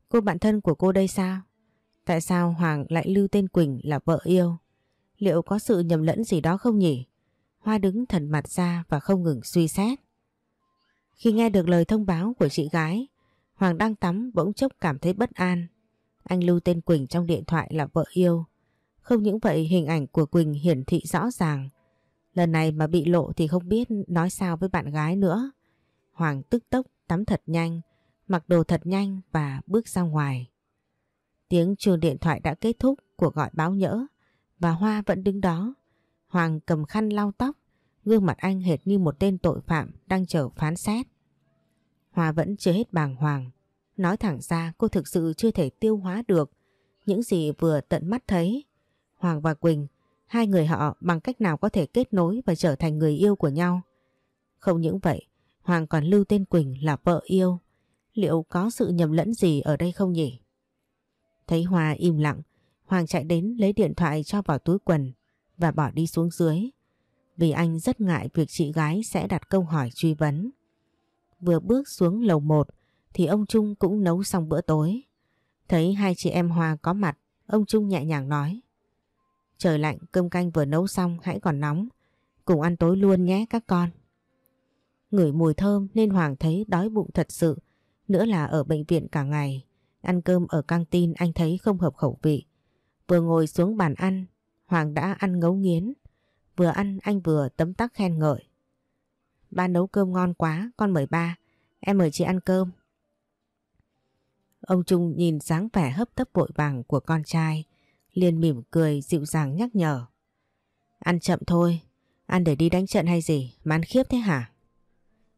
cô bạn thân của cô đây sao? Tại sao Hoàng lại lưu tên Quỳnh là vợ yêu? Liệu có sự nhầm lẫn gì đó không nhỉ? Hoa đứng thần mặt ra và không ngừng suy xét. Khi nghe được lời thông báo của chị gái, Hoàng đang tắm bỗng chốc cảm thấy bất an. Anh lưu tên Quỳnh trong điện thoại là vợ yêu. Không những vậy hình ảnh của Quỳnh hiển thị rõ ràng. Lần này mà bị lộ thì không biết nói sao với bạn gái nữa. Hoàng tức tốc tắm thật nhanh, mặc đồ thật nhanh và bước ra ngoài. Tiếng chuông điện thoại đã kết thúc cuộc gọi báo nhỡ và Hoa vẫn đứng đó. Hoàng cầm khăn lau tóc, gương mặt anh hệt như một tên tội phạm đang chờ phán xét. hòa vẫn chưa hết bàng hoàng. Nói thẳng ra cô thực sự chưa thể tiêu hóa được những gì vừa tận mắt thấy. Hoàng và Quỳnh hai người họ bằng cách nào có thể kết nối và trở thành người yêu của nhau. Không những vậy, Hoàng còn lưu tên Quỳnh là vợ yêu. Liệu có sự nhầm lẫn gì ở đây không nhỉ? Thấy Hoa im lặng, Hoàng chạy đến lấy điện thoại cho vào túi quần và bỏ đi xuống dưới. Vì anh rất ngại việc chị gái sẽ đặt câu hỏi truy vấn. Vừa bước xuống lầu 1 thì ông Trung cũng nấu xong bữa tối. Thấy hai chị em Hoa có mặt, ông Trung nhẹ nhàng nói. Trời lạnh, cơm canh vừa nấu xong hãy còn nóng. Cùng ăn tối luôn nhé các con. Ngửi mùi thơm nên Hoàng thấy đói bụng thật sự. Nữa là ở bệnh viện cả ngày. Ăn cơm ở căng tin anh thấy không hợp khẩu vị. Vừa ngồi xuống bàn ăn, Hoàng đã ăn ngấu nghiến. Vừa ăn anh vừa tấm tắc khen ngợi. Ba nấu cơm ngon quá, con mời ba. Em mời chị ăn cơm. Ông Trung nhìn dáng vẻ hấp tấp vội vàng của con trai, liền mỉm cười dịu dàng nhắc nhở. Ăn chậm thôi, ăn để đi đánh trận hay gì, mán khiếp thế hả?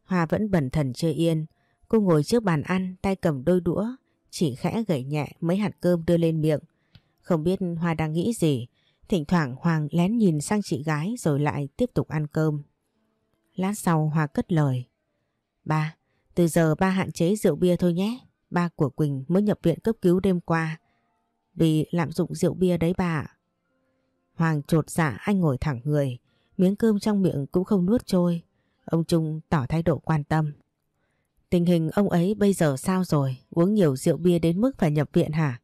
Hoa vẫn bẩn thần chơi yên, cô ngồi trước bàn ăn tay cầm đôi đũa, chỉ khẽ gẩy nhẹ mấy hạt cơm đưa lên miệng. Không biết Hoa đang nghĩ gì, thỉnh thoảng Hoàng lén nhìn sang chị gái rồi lại tiếp tục ăn cơm. Lát sau Hoa cất lời. Ba, từ giờ ba hạn chế rượu bia thôi nhé. Ba của Quỳnh mới nhập viện cấp cứu đêm qua. Vì lạm dụng rượu bia đấy bà Hoàng trột dạ anh ngồi thẳng người. Miếng cơm trong miệng cũng không nuốt trôi. Ông Trung tỏ thái độ quan tâm. Tình hình ông ấy bây giờ sao rồi? Uống nhiều rượu bia đến mức phải nhập viện hả?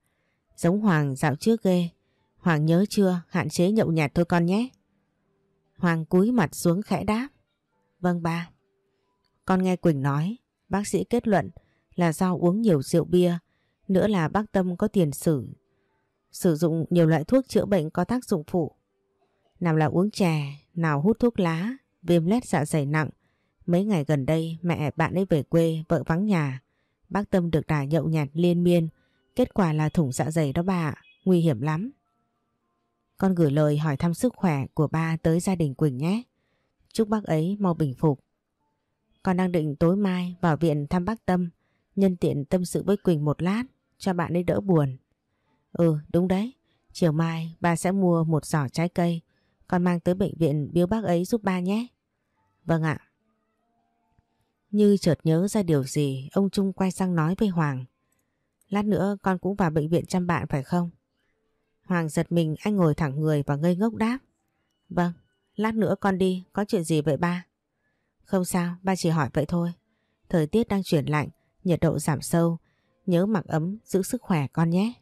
Giống Hoàng dạo trước ghê. Hoàng nhớ chưa? Hạn chế nhậu nhạt thôi con nhé. Hoàng cúi mặt xuống khẽ đáp. Vâng ba. Con nghe Quỳnh nói, bác sĩ kết luận là do uống nhiều rượu bia, nữa là bác Tâm có tiền sử. Sử dụng nhiều loại thuốc chữa bệnh có tác dụng phụ. Nào là uống chè, nào hút thuốc lá, viêm lét dạ dày nặng. Mấy ngày gần đây mẹ bạn ấy về quê, vợ vắng nhà. Bác Tâm được đà nhậu nhạt liên miên, kết quả là thủng dạ dày đó bà, nguy hiểm lắm. Con gửi lời hỏi thăm sức khỏe của ba tới gia đình Quỳnh nhé. Chúc bác ấy mau bình phục. Con đang định tối mai vào viện thăm bác Tâm, nhân tiện tâm sự với Quỳnh một lát, cho bạn ấy đỡ buồn. Ừ, đúng đấy. Chiều mai ba sẽ mua một giỏ trái cây, con mang tới bệnh viện biếu bác ấy giúp ba nhé. Vâng ạ. Như chợt nhớ ra điều gì, ông Trung quay sang nói với Hoàng. Lát nữa con cũng vào bệnh viện chăm bạn phải không? Hoàng giật mình anh ngồi thẳng người và ngây ngốc đáp. Vâng, lát nữa con đi, có chuyện gì vậy ba? Không sao, ba chỉ hỏi vậy thôi. Thời tiết đang chuyển lạnh, nhiệt độ giảm sâu. Nhớ mặc ấm, giữ sức khỏe con nhé.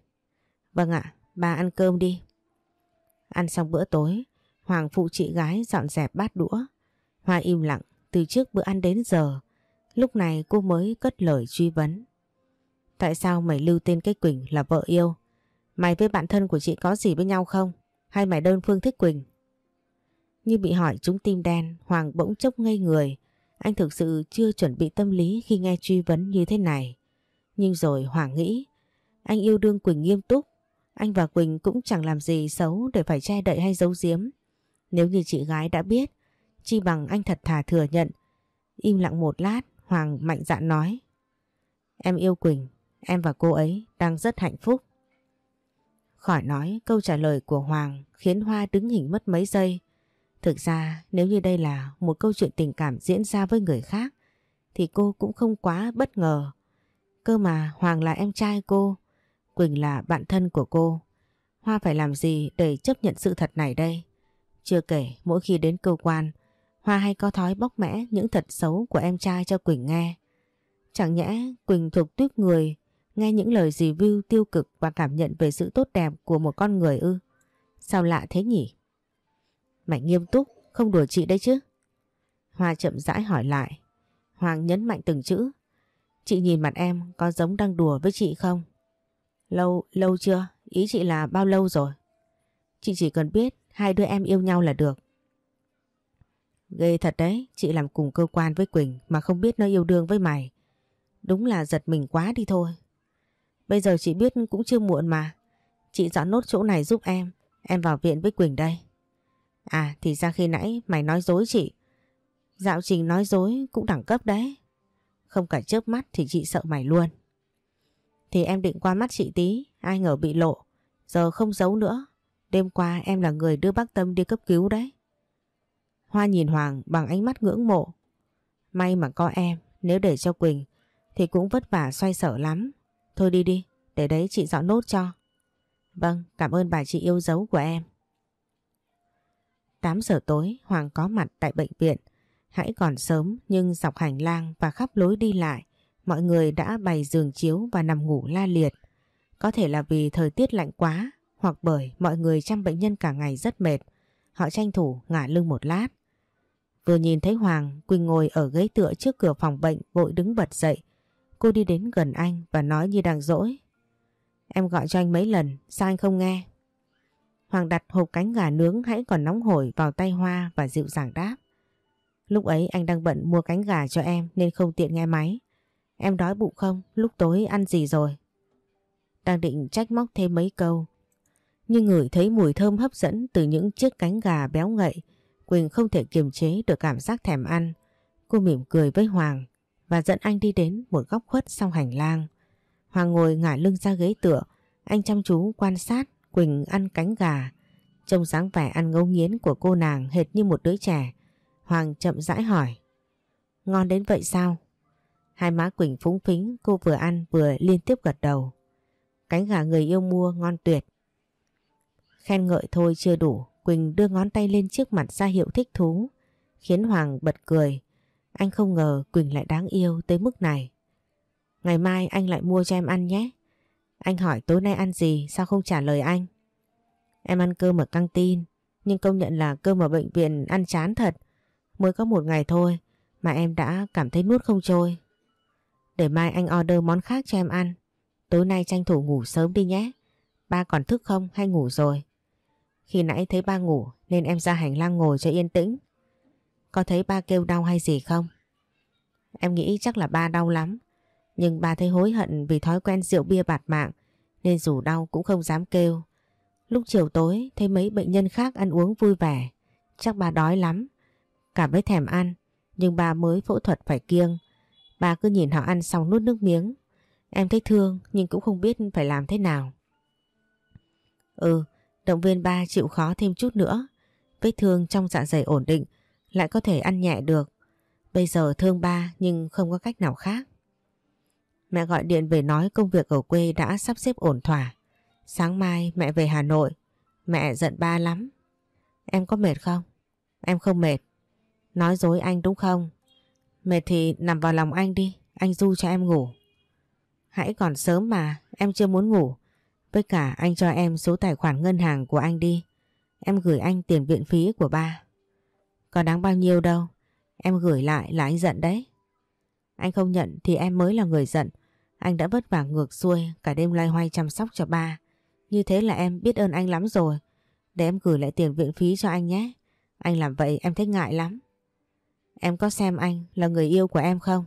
Vâng ạ, ba ăn cơm đi. Ăn xong bữa tối, Hoàng phụ chị gái dọn dẹp bát đũa. Hoa im lặng từ trước bữa ăn đến giờ. Lúc này cô mới cất lời truy vấn. Tại sao mày lưu tên cái Quỳnh là vợ yêu? Mày với bạn thân của chị có gì với nhau không? Hay mày đơn phương thích Quỳnh? Như bị hỏi trúng tim đen, Hoàng bỗng chốc ngây người. Anh thực sự chưa chuẩn bị tâm lý khi nghe truy vấn như thế này. Nhưng rồi Hoàng nghĩ, anh yêu đương Quỳnh nghiêm túc. Anh và Quỳnh cũng chẳng làm gì xấu để phải che đậy hay giấu giếm. Nếu như chị gái đã biết, chi bằng anh thật thà thừa nhận. Im lặng một lát, Hoàng mạnh dạn nói. Em yêu Quỳnh, em và cô ấy đang rất hạnh phúc. Khỏi nói câu trả lời của Hoàng khiến Hoa đứng hình mất mấy giây. Thực ra nếu như đây là một câu chuyện tình cảm diễn ra với người khác thì cô cũng không quá bất ngờ. Cơ mà Hoàng là em trai cô, Quỳnh là bạn thân của cô. Hoa phải làm gì để chấp nhận sự thật này đây? Chưa kể mỗi khi đến cơ quan, Hoa hay có thói bóc mẽ những thật xấu của em trai cho Quỳnh nghe. Chẳng nhẽ Quỳnh thuộc tuyết người nghe những lời review tiêu cực và cảm nhận về sự tốt đẹp của một con người ư? Sao lạ thế nhỉ? Mày nghiêm túc, không đùa chị đấy chứ? Hoa chậm rãi hỏi lại. Hoàng nhấn mạnh từng chữ. Chị nhìn mặt em có giống đang đùa với chị không? Lâu, lâu chưa? Ý chị là bao lâu rồi? Chị chỉ cần biết hai đứa em yêu nhau là được. Ghê thật đấy, chị làm cùng cơ quan với Quỳnh mà không biết nó yêu đương với mày. Đúng là giật mình quá đi thôi. Bây giờ chị biết cũng chưa muộn mà. Chị dọn nốt chỗ này giúp em. Em vào viện với Quỳnh đây. À thì ra khi nãy mày nói dối chị. Dạo trình nói dối cũng đẳng cấp đấy. Không cả chớp mắt thì chị sợ mày luôn. Thì em định qua mắt chị tí, ai ngờ bị lộ. Giờ không giấu nữa. Đêm qua em là người đưa bác Tâm đi cấp cứu đấy. Hoa nhìn Hoàng bằng ánh mắt ngưỡng mộ. May mà có em, nếu để cho Quỳnh thì cũng vất vả xoay sở lắm. Thôi đi đi, để đấy chị dọn nốt cho. Vâng, cảm ơn bà chị yêu dấu của em. 8 giờ tối Hoàng có mặt tại bệnh viện. Hãy còn sớm nhưng dọc hành lang và khắp lối đi lại mọi người đã bày giường chiếu và nằm ngủ la liệt. Có thể là vì thời tiết lạnh quá hoặc bởi mọi người chăm bệnh nhân cả ngày rất mệt. Họ tranh thủ ngả lưng một lát. Vừa nhìn thấy Hoàng, Quỳnh ngồi ở ghế tựa trước cửa phòng bệnh vội đứng bật dậy. Cô đi đến gần anh và nói như đang dỗi. Em gọi cho anh mấy lần, sao anh không nghe? Hoàng đặt hộp cánh gà nướng hãy còn nóng hổi vào tay Hoa và dịu dàng đáp. Lúc ấy anh đang bận mua cánh gà cho em nên không tiện nghe máy. Em đói bụng không? Lúc tối ăn gì rồi? Đang định trách móc thêm mấy câu. Nhưng ngửi thấy mùi thơm hấp dẫn từ những chiếc cánh gà béo ngậy. Quỳnh không thể kiềm chế được cảm giác thèm ăn. Cô mỉm cười với Hoàng và dẫn anh đi đến một góc khuất sau hành lang. Hoàng ngồi ngả lưng ra ghế tựa. Anh chăm chú quan sát Quỳnh ăn cánh gà. Trông dáng vẻ ăn ngấu nghiến của cô nàng hệt như một đứa trẻ. Hoàng chậm rãi hỏi. Ngon đến vậy sao? Hai má Quỳnh phúng phính, cô vừa ăn vừa liên tiếp gật đầu. Cánh gà người yêu mua ngon tuyệt. Khen ngợi thôi chưa đủ. Quỳnh đưa ngón tay lên trước mặt ra hiệu thích thú. Khiến Hoàng bật cười. Anh không ngờ Quỳnh lại đáng yêu tới mức này. Ngày mai anh lại mua cho em ăn nhé. Anh hỏi tối nay ăn gì, sao không trả lời anh? Em ăn cơm ở căng tin. Nhưng công nhận là cơm ở bệnh viện ăn chán thật. Mới có một ngày thôi mà em đã cảm thấy nuốt không trôi. Để mai anh order món khác cho em ăn. Tối nay tranh thủ ngủ sớm đi nhé. Ba còn thức không hay ngủ rồi? Khi nãy thấy ba ngủ, nên em ra hành lang ngồi cho yên tĩnh. Có thấy ba kêu đau hay gì không? Em nghĩ chắc là ba đau lắm. Nhưng ba thấy hối hận vì thói quen rượu bia bạt mạng nên dù đau cũng không dám kêu. Lúc chiều tối thấy mấy bệnh nhân khác ăn uống vui vẻ. Chắc ba đói lắm. Cả thấy thèm ăn nhưng ba mới phẫu thuật phải kiêng. Ba cứ nhìn họ ăn xong nuốt nước miếng. Em thấy thương nhưng cũng không biết phải làm thế nào. Ừ, động viên ba chịu khó thêm chút nữa. Vết thương trong dạ dày ổn định, lại có thể ăn nhẹ được. Bây giờ thương ba nhưng không có cách nào khác. Mẹ gọi điện về nói công việc ở quê đã sắp xếp ổn thỏa. Sáng mai mẹ về Hà Nội. Mẹ giận ba lắm. Em có mệt không? Em không mệt. Nói dối anh đúng không? Mệt thì nằm vào lòng anh đi, anh du cho em ngủ. Hãy còn sớm mà, em chưa muốn ngủ. Với cả anh cho em số tài khoản ngân hàng của anh đi. Em gửi anh tiền viện phí của ba. Có đáng bao nhiêu đâu, em gửi lại là anh giận đấy. Anh không nhận thì em mới là người giận. Anh đã vất vả ngược xuôi cả đêm loay hoay chăm sóc cho ba. Như thế là em biết ơn anh lắm rồi. Để em gửi lại tiền viện phí cho anh nhé. Anh làm vậy em thấy ngại lắm. Em có xem anh là người yêu của em không?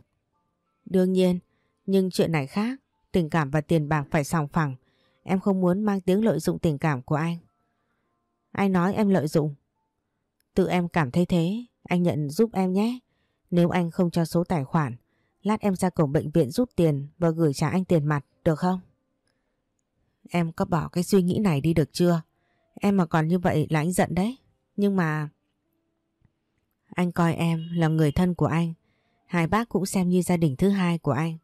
Đương nhiên, nhưng chuyện này khác. Tình cảm và tiền bạc phải sòng phẳng. Em không muốn mang tiếng lợi dụng tình cảm của anh. Ai nói em lợi dụng? Tự em cảm thấy thế, anh nhận giúp em nhé. Nếu anh không cho số tài khoản, lát em ra cổng bệnh viện rút tiền và gửi trả anh tiền mặt, được không? Em có bỏ cái suy nghĩ này đi được chưa? Em mà còn như vậy là anh giận đấy. Nhưng mà... Anh coi em là người thân của anh. Hai bác cũng xem như gia đình thứ hai của anh.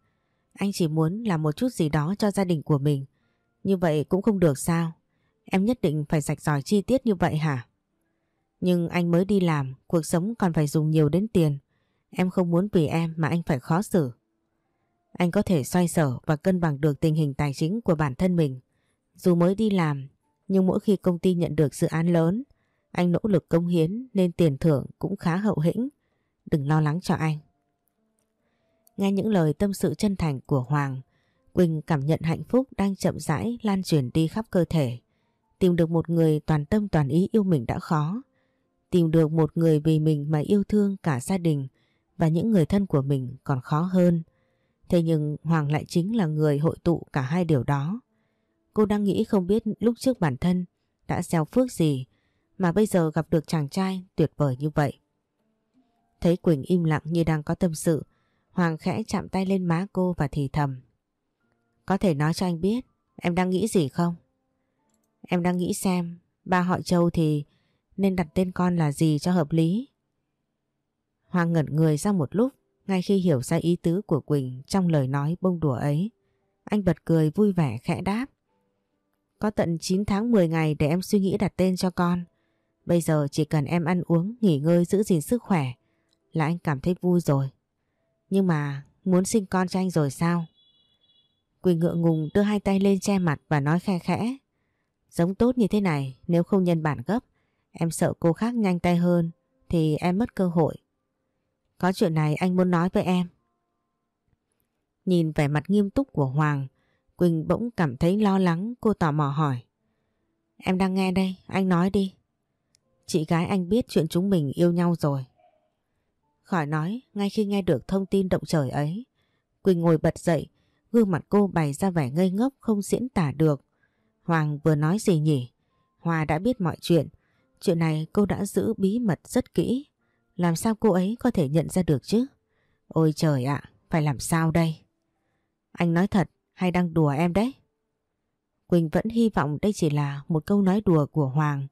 Anh chỉ muốn làm một chút gì đó cho gia đình của mình. Như vậy cũng không được sao? Em nhất định phải sạch giỏi chi tiết như vậy hả? Nhưng anh mới đi làm, cuộc sống còn phải dùng nhiều đến tiền. Em không muốn vì em mà anh phải khó xử. Anh có thể xoay sở và cân bằng được tình hình tài chính của bản thân mình. Dù mới đi làm, nhưng mỗi khi công ty nhận được dự án lớn, anh nỗ lực công hiến nên tiền thưởng cũng khá hậu hĩnh. Đừng lo lắng cho anh. Nghe những lời tâm sự chân thành của Hoàng, Quỳnh cảm nhận hạnh phúc đang chậm rãi lan truyền đi khắp cơ thể. Tìm được một người toàn tâm toàn ý yêu mình đã khó. Tìm được một người vì mình mà yêu thương cả gia đình và những người thân của mình còn khó hơn. Thế nhưng Hoàng lại chính là người hội tụ cả hai điều đó. Cô đang nghĩ không biết lúc trước bản thân đã gieo phước gì mà bây giờ gặp được chàng trai tuyệt vời như vậy. Thấy Quỳnh im lặng như đang có tâm sự, Hoàng khẽ chạm tay lên má cô và thì thầm. Có thể nói cho anh biết em đang nghĩ gì không? Em đang nghĩ xem Ba họ Châu thì nên đặt tên con là gì cho hợp lý? Hoàng ngẩn người ra một lúc, ngay khi hiểu ra ý tứ của Quỳnh trong lời nói bông đùa ấy. Anh bật cười vui vẻ khẽ đáp. Có tận 9 tháng 10 ngày để em suy nghĩ đặt tên cho con. Bây giờ chỉ cần em ăn uống, nghỉ ngơi, giữ gìn sức khỏe là anh cảm thấy vui rồi. Nhưng mà muốn sinh con cho anh rồi sao? Quỳnh ngựa ngùng đưa hai tay lên che mặt và nói khe khẽ. Giống tốt như thế này nếu không nhân bản gấp, em sợ cô khác nhanh tay hơn thì em mất cơ hội. Có chuyện này anh muốn nói với em. Nhìn vẻ mặt nghiêm túc của Hoàng, Quỳnh bỗng cảm thấy lo lắng cô tò mò hỏi. Em đang nghe đây, anh nói đi. Chị gái anh biết chuyện chúng mình yêu nhau rồi. Khỏi nói, ngay khi nghe được thông tin động trời ấy, Quỳnh ngồi bật dậy, gương mặt cô bày ra vẻ ngây ngốc không diễn tả được. Hoàng vừa nói gì nhỉ? Hòa đã biết mọi chuyện. Chuyện này cô đã giữ bí mật rất kỹ. Làm sao cô ấy có thể nhận ra được chứ? Ôi trời ạ, phải làm sao đây? Anh nói thật hay đang đùa em đấy? Quỳnh vẫn hy vọng đây chỉ là một câu nói đùa của Hoàng.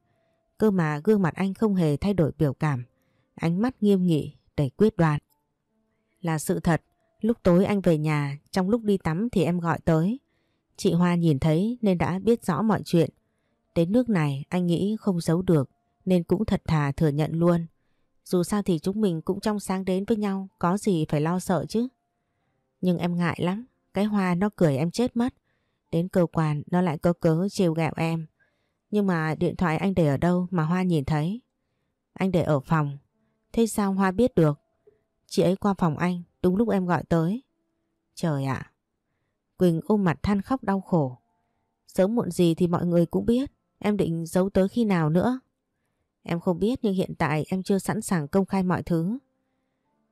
Cơ mà gương mặt anh không hề thay đổi biểu cảm. Ánh mắt nghiêm nghị, đầy quyết đoán. Là sự thật, lúc tối anh về nhà, trong lúc đi tắm thì em gọi tới. Chị Hoa nhìn thấy nên đã biết rõ mọi chuyện. Đến nước này anh nghĩ không giấu được nên cũng thật thà thừa nhận luôn. Dù sao thì chúng mình cũng trong sáng đến với nhau, có gì phải lo sợ chứ. Nhưng em ngại lắm, cái Hoa nó cười em chết mất. Đến cơ quan nó lại cơ cớ chiều gẹo em. Nhưng mà điện thoại anh để ở đâu mà Hoa nhìn thấy? Anh để ở phòng. Thế sao Hoa biết được? Chị ấy qua phòng anh đúng lúc em gọi tới. Trời ạ! Quỳnh ôm mặt than khóc đau khổ. Sớm muộn gì thì mọi người cũng biết. Em định giấu tới khi nào nữa? Em không biết nhưng hiện tại em chưa sẵn sàng công khai mọi thứ.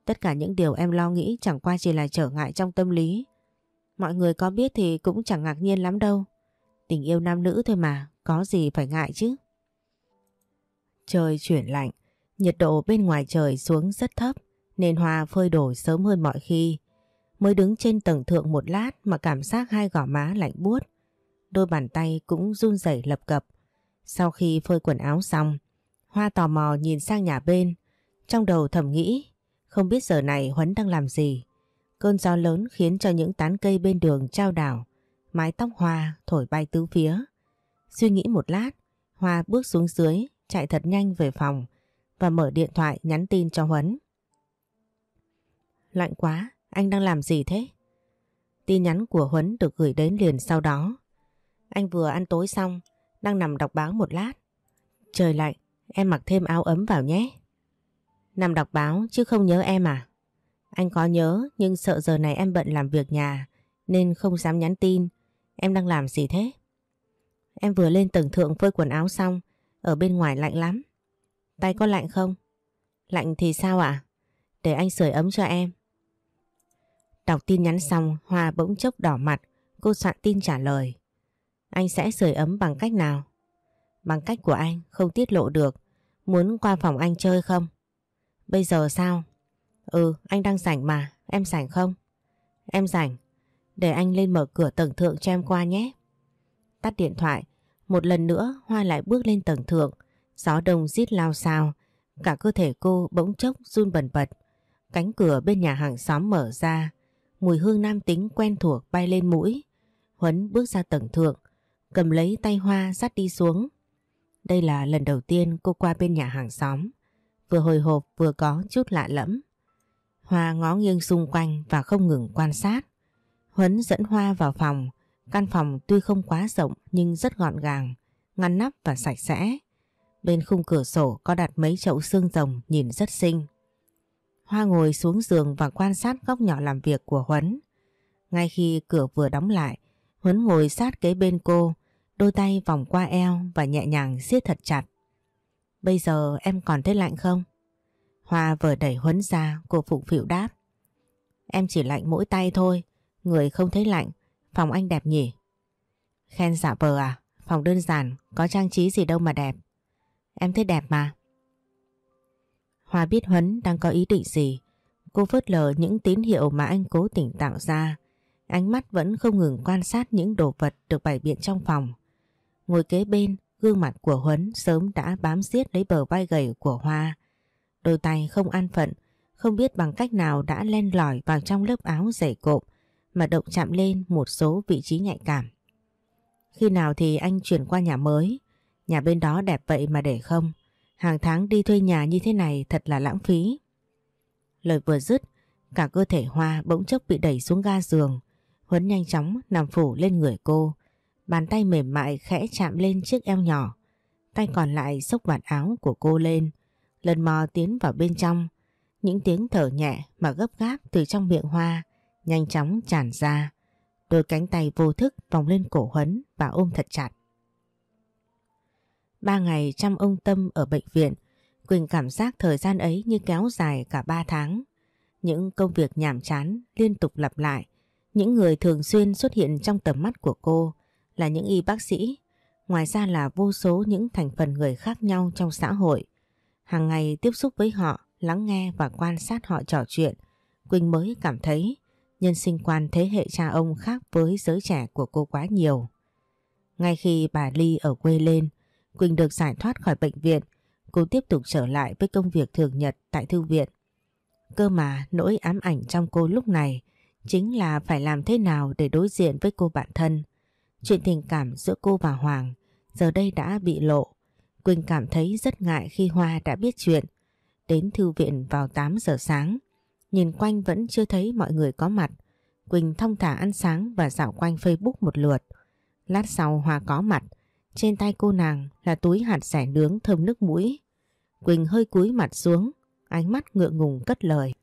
Tất cả những điều em lo nghĩ chẳng qua chỉ là trở ngại trong tâm lý. Mọi người có biết thì cũng chẳng ngạc nhiên lắm đâu. Tình yêu nam nữ thôi mà, có gì phải ngại chứ. Trời chuyển lạnh, nhiệt độ bên ngoài trời xuống rất thấp nên Hoa phơi đồ sớm hơn mọi khi. Mới đứng trên tầng thượng một lát mà cảm giác hai gò má lạnh buốt. Đôi bàn tay cũng run rẩy lập cập. Sau khi phơi quần áo xong, Hoa tò mò nhìn sang nhà bên. Trong đầu thầm nghĩ, không biết giờ này Huấn đang làm gì. Cơn gió lớn khiến cho những tán cây bên đường trao đảo, mái tóc Hoa thổi bay tứ phía. Suy nghĩ một lát, Hoa bước xuống dưới, chạy thật nhanh về phòng và mở điện thoại nhắn tin cho Huấn. Lạnh quá, anh đang làm gì thế? Tin nhắn của Huấn được gửi đến liền sau đó. Anh vừa ăn tối xong, đang nằm đọc báo một lát. Trời lạnh, em mặc thêm áo ấm vào nhé. Nằm đọc báo chứ không nhớ em à? Anh có nhớ nhưng sợ giờ này em bận làm việc nhà nên không dám nhắn tin. Em đang làm gì thế? Em vừa lên tầng thượng phơi quần áo xong, ở bên ngoài lạnh lắm. Tay có lạnh không? Lạnh thì sao ạ? Để anh sưởi ấm cho em. Đọc tin nhắn xong, Hoa bỗng chốc đỏ mặt, cô soạn tin trả lời. Anh sẽ sưởi ấm bằng cách nào? Bằng cách của anh, không tiết lộ được. Muốn qua phòng anh chơi không? Bây giờ sao? Ừ, anh đang rảnh mà, em rảnh không? Em rảnh. Để anh lên mở cửa tầng thượng cho em qua nhé. Tắt điện thoại, một lần nữa Hoa lại bước lên tầng thượng. Gió đông rít lao sao, cả cơ thể cô bỗng chốc run bần bật. Cánh cửa bên nhà hàng xóm mở ra, mùi hương nam tính quen thuộc bay lên mũi. Huấn bước ra tầng thượng, cầm lấy tay Hoa dắt đi xuống. Đây là lần đầu tiên cô qua bên nhà hàng xóm, vừa hồi hộp vừa có chút lạ lẫm. Hoa ngó nghiêng xung quanh và không ngừng quan sát. Huấn dẫn Hoa vào phòng, căn phòng tuy không quá rộng nhưng rất gọn gàng, ngăn nắp và sạch sẽ. Bên khung cửa sổ có đặt mấy chậu xương rồng nhìn rất xinh. Hoa ngồi xuống giường và quan sát góc nhỏ làm việc của Huấn. Ngay khi cửa vừa đóng lại, Huấn ngồi sát kế bên cô, đôi tay vòng qua eo và nhẹ nhàng siết thật chặt. Bây giờ em còn thấy lạnh không? Hoa vừa đẩy Huấn ra, cô phụ phịu đáp. Em chỉ lạnh mỗi tay thôi, người không thấy lạnh, phòng anh đẹp nhỉ? Khen giả vờ à? Phòng đơn giản, có trang trí gì đâu mà đẹp. Em thấy đẹp mà. Hoa biết Huấn đang có ý định gì. Cô phớt lờ những tín hiệu mà anh cố tình tạo ra. Ánh mắt vẫn không ngừng quan sát những đồ vật được bày biện trong phòng. Ngồi kế bên, gương mặt của Huấn sớm đã bám giết lấy bờ vai gầy của Hoa. Đôi tay không an phận, không biết bằng cách nào đã len lỏi vào trong lớp áo dày cộp mà động chạm lên một số vị trí nhạy cảm. Khi nào thì anh chuyển qua nhà mới, nhà bên đó đẹp vậy mà để không, hàng tháng đi thuê nhà như thế này thật là lãng phí. Lời vừa dứt, cả cơ thể Hoa bỗng chốc bị đẩy xuống ga giường, Huấn nhanh chóng nằm phủ lên người cô, bàn tay mềm mại khẽ chạm lên chiếc eo nhỏ, tay còn lại xốc vạt áo của cô lên, lần mò tiến vào bên trong, những tiếng thở nhẹ mà gấp gáp từ trong miệng Hoa nhanh chóng tràn ra. Đôi cánh tay vô thức vòng lên cổ Huấn và ôm thật chặt. Ba ngày chăm ông Tâm ở bệnh viện, Quỳnh cảm giác thời gian ấy như kéo dài cả ba tháng. Những công việc nhàm chán liên tục lặp lại. Những người thường xuyên xuất hiện trong tầm mắt của cô là những y bác sĩ, ngoài ra là vô số những thành phần người khác nhau trong xã hội. Hàng ngày tiếp xúc với họ, lắng nghe và quan sát họ trò chuyện, Quỳnh mới cảm thấy nhân sinh quan thế hệ cha ông khác với giới trẻ của cô quá nhiều. Ngay khi bà Ly ở quê lên, Quỳnh được giải thoát khỏi bệnh viện, cô tiếp tục trở lại với công việc thường nhật tại thư viện. Cơ mà nỗi ám ảnh trong cô lúc này chính là phải làm thế nào để đối diện với cô bạn thân. Chuyện tình cảm giữa cô và Hoàng giờ đây đã bị lộ. Quỳnh cảm thấy rất ngại khi Hoa đã biết chuyện. Đến thư viện vào 8 giờ sáng, nhìn quanh vẫn chưa thấy mọi người có mặt. Quỳnh thông thả ăn sáng và dạo quanh Facebook một lượt. Lát sau Hoa có mặt, trên tay cô nàng là túi hạt rẻ nướng thơm nước mũi. Quỳnh hơi cúi mặt xuống, ánh mắt ngượng ngùng cất lời.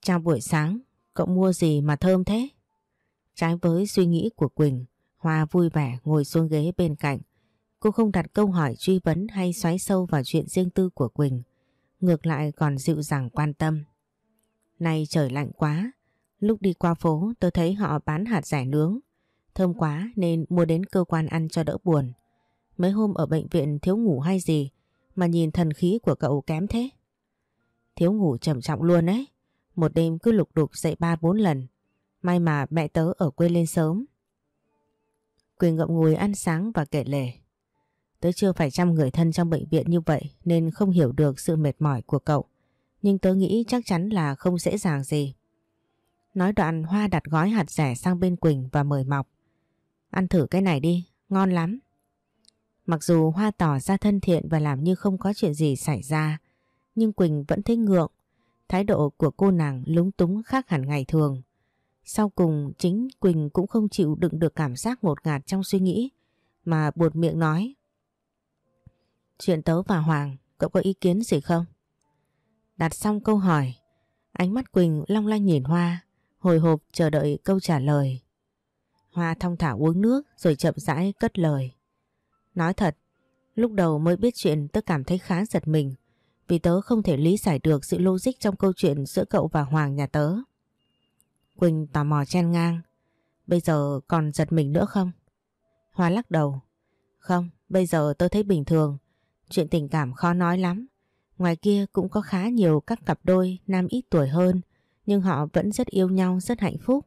Chào buổi sáng, cậu mua gì mà thơm thế? Trái với suy nghĩ của Quỳnh, Hoa vui vẻ ngồi xuống ghế bên cạnh. Cô không đặt câu hỏi truy vấn hay xoáy sâu vào chuyện riêng tư của Quỳnh. Ngược lại còn dịu dàng quan tâm. Nay trời lạnh quá, lúc đi qua phố tôi thấy họ bán hạt rẻ nướng. Thơm quá nên mua đến cơ quan ăn cho đỡ buồn. Mấy hôm ở bệnh viện thiếu ngủ hay gì mà nhìn thần khí của cậu kém thế. Thiếu ngủ trầm trọng luôn ấy. Một đêm cứ lục đục dậy ba bốn lần. May mà mẹ tớ ở quê lên sớm. Quỳnh ngậm ngùi ăn sáng và kể lể. Tớ chưa phải chăm người thân trong bệnh viện như vậy nên không hiểu được sự mệt mỏi của cậu. Nhưng tớ nghĩ chắc chắn là không dễ dàng gì. Nói đoạn Hoa đặt gói hạt rẻ sang bên Quỳnh và mời Mọc. Ăn thử cái này đi, ngon lắm. Mặc dù Hoa tỏ ra thân thiện và làm như không có chuyện gì xảy ra, nhưng Quỳnh vẫn thấy ngượng. Thái độ của cô nàng lúng túng khác hẳn ngày thường. Sau cùng chính Quỳnh cũng không chịu đựng được cảm giác ngột ngạt trong suy nghĩ mà buột miệng nói. Chuyện tớ và Hoàng, cậu có ý kiến gì không? Đặt xong câu hỏi, ánh mắt Quỳnh long lanh nhìn Hoa, hồi hộp chờ đợi câu trả lời. Hoa thong thả uống nước rồi chậm rãi cất lời. Nói thật, lúc đầu mới biết chuyện tớ cảm thấy khá giật mình vì tớ không thể lý giải được sự logic trong câu chuyện giữa cậu và Hoàng nhà tớ. Quỳnh tò mò chen ngang. Bây giờ còn giật mình nữa không? Hoa lắc đầu. Không, bây giờ tôi thấy bình thường. Chuyện tình cảm khó nói lắm. Ngoài kia cũng có khá nhiều các cặp đôi nam ít tuổi hơn nhưng họ vẫn rất yêu nhau, rất hạnh phúc.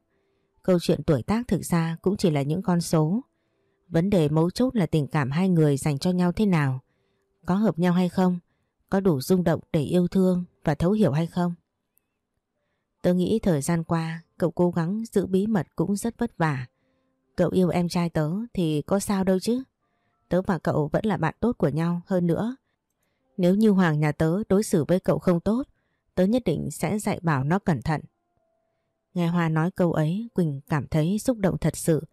Câu chuyện tuổi tác thực ra cũng chỉ là những con số. Vấn đề mấu chốt là tình cảm hai người dành cho nhau thế nào. Có hợp nhau hay không? Có đủ rung động để yêu thương và thấu hiểu hay không? Tôi nghĩ thời gian qua cậu cố gắng giữ bí mật cũng rất vất vả. Cậu yêu em trai tớ thì có sao đâu chứ. Tớ và cậu vẫn là bạn tốt của nhau hơn nữa. Nếu như Hoàng nhà tớ đối xử với cậu không tốt, tớ nhất định sẽ dạy bảo nó cẩn thận. Nghe Hoa nói câu ấy, Quỳnh cảm thấy xúc động thật sự.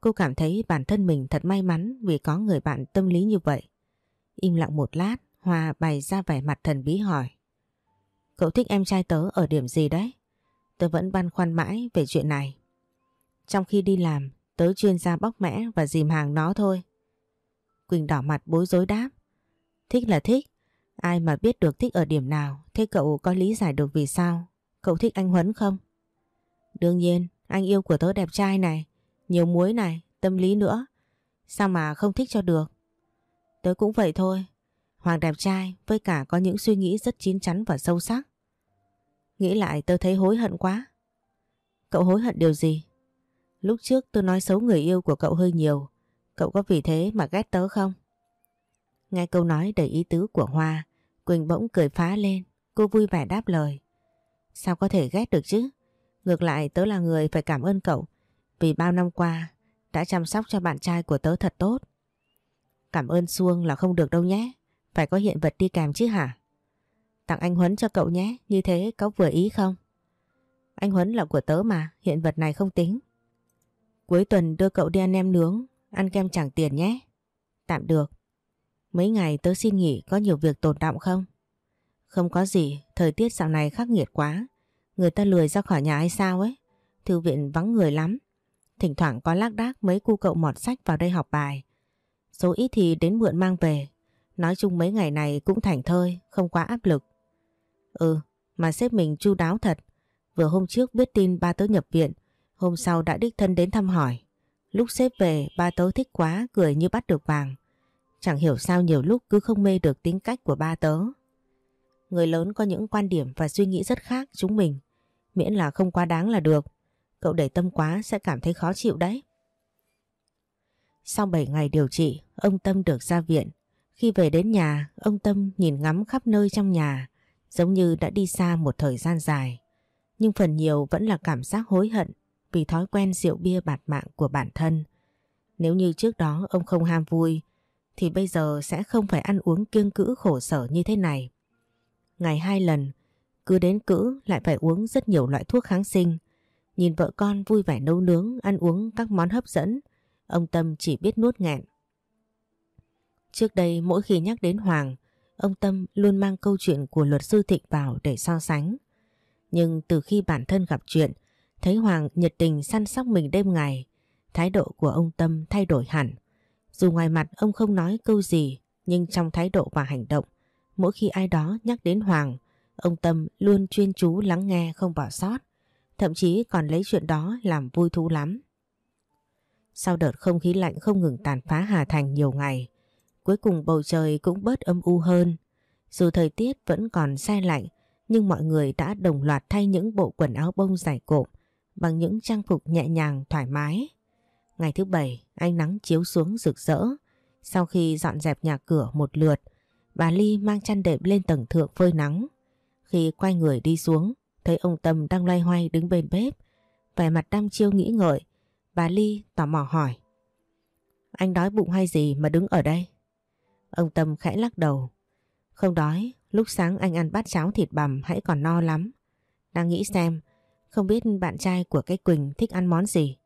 Cô cảm thấy bản thân mình thật may mắn vì có người bạn tâm lý như vậy. Im lặng một lát, Hoa bày ra vẻ mặt thần bí hỏi. Cậu thích em trai tớ ở điểm gì đấy? Tớ vẫn băn khoăn mãi về chuyện này. Trong khi đi làm, tớ chuyên gia bóc mẽ và dìm hàng nó thôi. Quỳnh đỏ mặt bối rối đáp. Thích là thích, ai mà biết được thích ở điểm nào, thế cậu có lý giải được vì sao? Cậu thích anh Huấn không? Đương nhiên, anh yêu của tớ đẹp trai này, nhiều muối này, tâm lý nữa. Sao mà không thích cho được? Tớ cũng vậy thôi. Hoàng đẹp trai với cả có những suy nghĩ rất chín chắn và sâu sắc. Nghĩ lại tôi thấy hối hận quá. Cậu hối hận điều gì? Lúc trước tôi nói xấu người yêu của cậu hơi nhiều. Cậu có vì thế mà ghét tớ không? Nghe câu nói đầy ý tứ của Hoa, Quỳnh bỗng cười phá lên, cô vui vẻ đáp lời. Sao có thể ghét được chứ? Ngược lại tớ là người phải cảm ơn cậu vì bao năm qua đã chăm sóc cho bạn trai của tớ thật tốt. Cảm ơn Xuông là không được đâu nhé, phải có hiện vật đi kèm chứ hả? Tặng anh Huấn cho cậu nhé, như thế có vừa ý không? Anh Huấn là của tớ mà, hiện vật này không tính. Cuối tuần đưa cậu đi ăn nem nướng, ăn kem chẳng tiền nhé. Tạm được. Mấy ngày tớ xin nghỉ có nhiều việc tồn động không? Không có gì, thời tiết dạo này khắc nghiệt quá. Người ta lười ra khỏi nhà hay sao ấy. Thư viện vắng người lắm. Thỉnh thoảng có lác đác mấy cu cậu mọt sách vào đây học bài. Số ít thì đến mượn mang về. Nói chung mấy ngày này cũng thành thơi, không quá áp lực. Ừ, mà sếp mình chu đáo thật. Vừa hôm trước biết tin ba tớ nhập viện, hôm sau đã đích thân đến thăm hỏi. Lúc sếp về, ba tớ thích quá, cười như bắt được vàng. Chẳng hiểu sao nhiều lúc cứ không mê được tính cách của ba tớ. Người lớn có những quan điểm và suy nghĩ rất khác chúng mình. Miễn là không quá đáng là được. Cậu để tâm quá sẽ cảm thấy khó chịu đấy. Sau 7 ngày điều trị, ông Tâm được ra viện. Khi về đến nhà, ông Tâm nhìn ngắm khắp nơi trong nhà, giống như đã đi xa một thời gian dài. Nhưng phần nhiều vẫn là cảm giác hối hận vì thói quen rượu bia bạt mạng của bản thân. Nếu như trước đó ông không ham vui, thì bây giờ sẽ không phải ăn uống kiêng cữ khổ sở như thế này. Ngày hai lần, cứ đến cữ lại phải uống rất nhiều loại thuốc kháng sinh. Nhìn vợ con vui vẻ nấu nướng, ăn uống các món hấp dẫn, ông Tâm chỉ biết nuốt nghẹn. Trước đây mỗi khi nhắc đến Hoàng, ông Tâm luôn mang câu chuyện của luật sư Thịnh vào để so sánh. Nhưng từ khi bản thân gặp chuyện, thấy Hoàng nhiệt tình săn sóc mình đêm ngày, thái độ của ông Tâm thay đổi hẳn. Dù ngoài mặt ông không nói câu gì, nhưng trong thái độ và hành động, mỗi khi ai đó nhắc đến Hoàng, ông Tâm luôn chuyên chú lắng nghe không bỏ sót, thậm chí còn lấy chuyện đó làm vui thú lắm. Sau đợt không khí lạnh không ngừng tàn phá Hà Thành nhiều ngày, cuối cùng bầu trời cũng bớt âm u hơn. Dù thời tiết vẫn còn xe lạnh, nhưng mọi người đã đồng loạt thay những bộ quần áo bông dài cộm bằng những trang phục nhẹ nhàng thoải mái. Ngày thứ bảy, ánh nắng chiếu xuống rực rỡ. Sau khi dọn dẹp nhà cửa một lượt, bà Ly mang chăn đệm lên tầng thượng phơi nắng. Khi quay người đi xuống, thấy ông Tâm đang loay hoay đứng bên bếp. Vẻ mặt đăm chiêu nghĩ ngợi, bà Ly tò mò hỏi. Anh đói bụng hay gì mà đứng ở đây? Ông Tâm khẽ lắc đầu. Không đói, lúc sáng anh ăn bát cháo thịt bằm hãy còn no lắm. Đang nghĩ xem, không biết bạn trai của cái Quỳnh thích ăn món gì.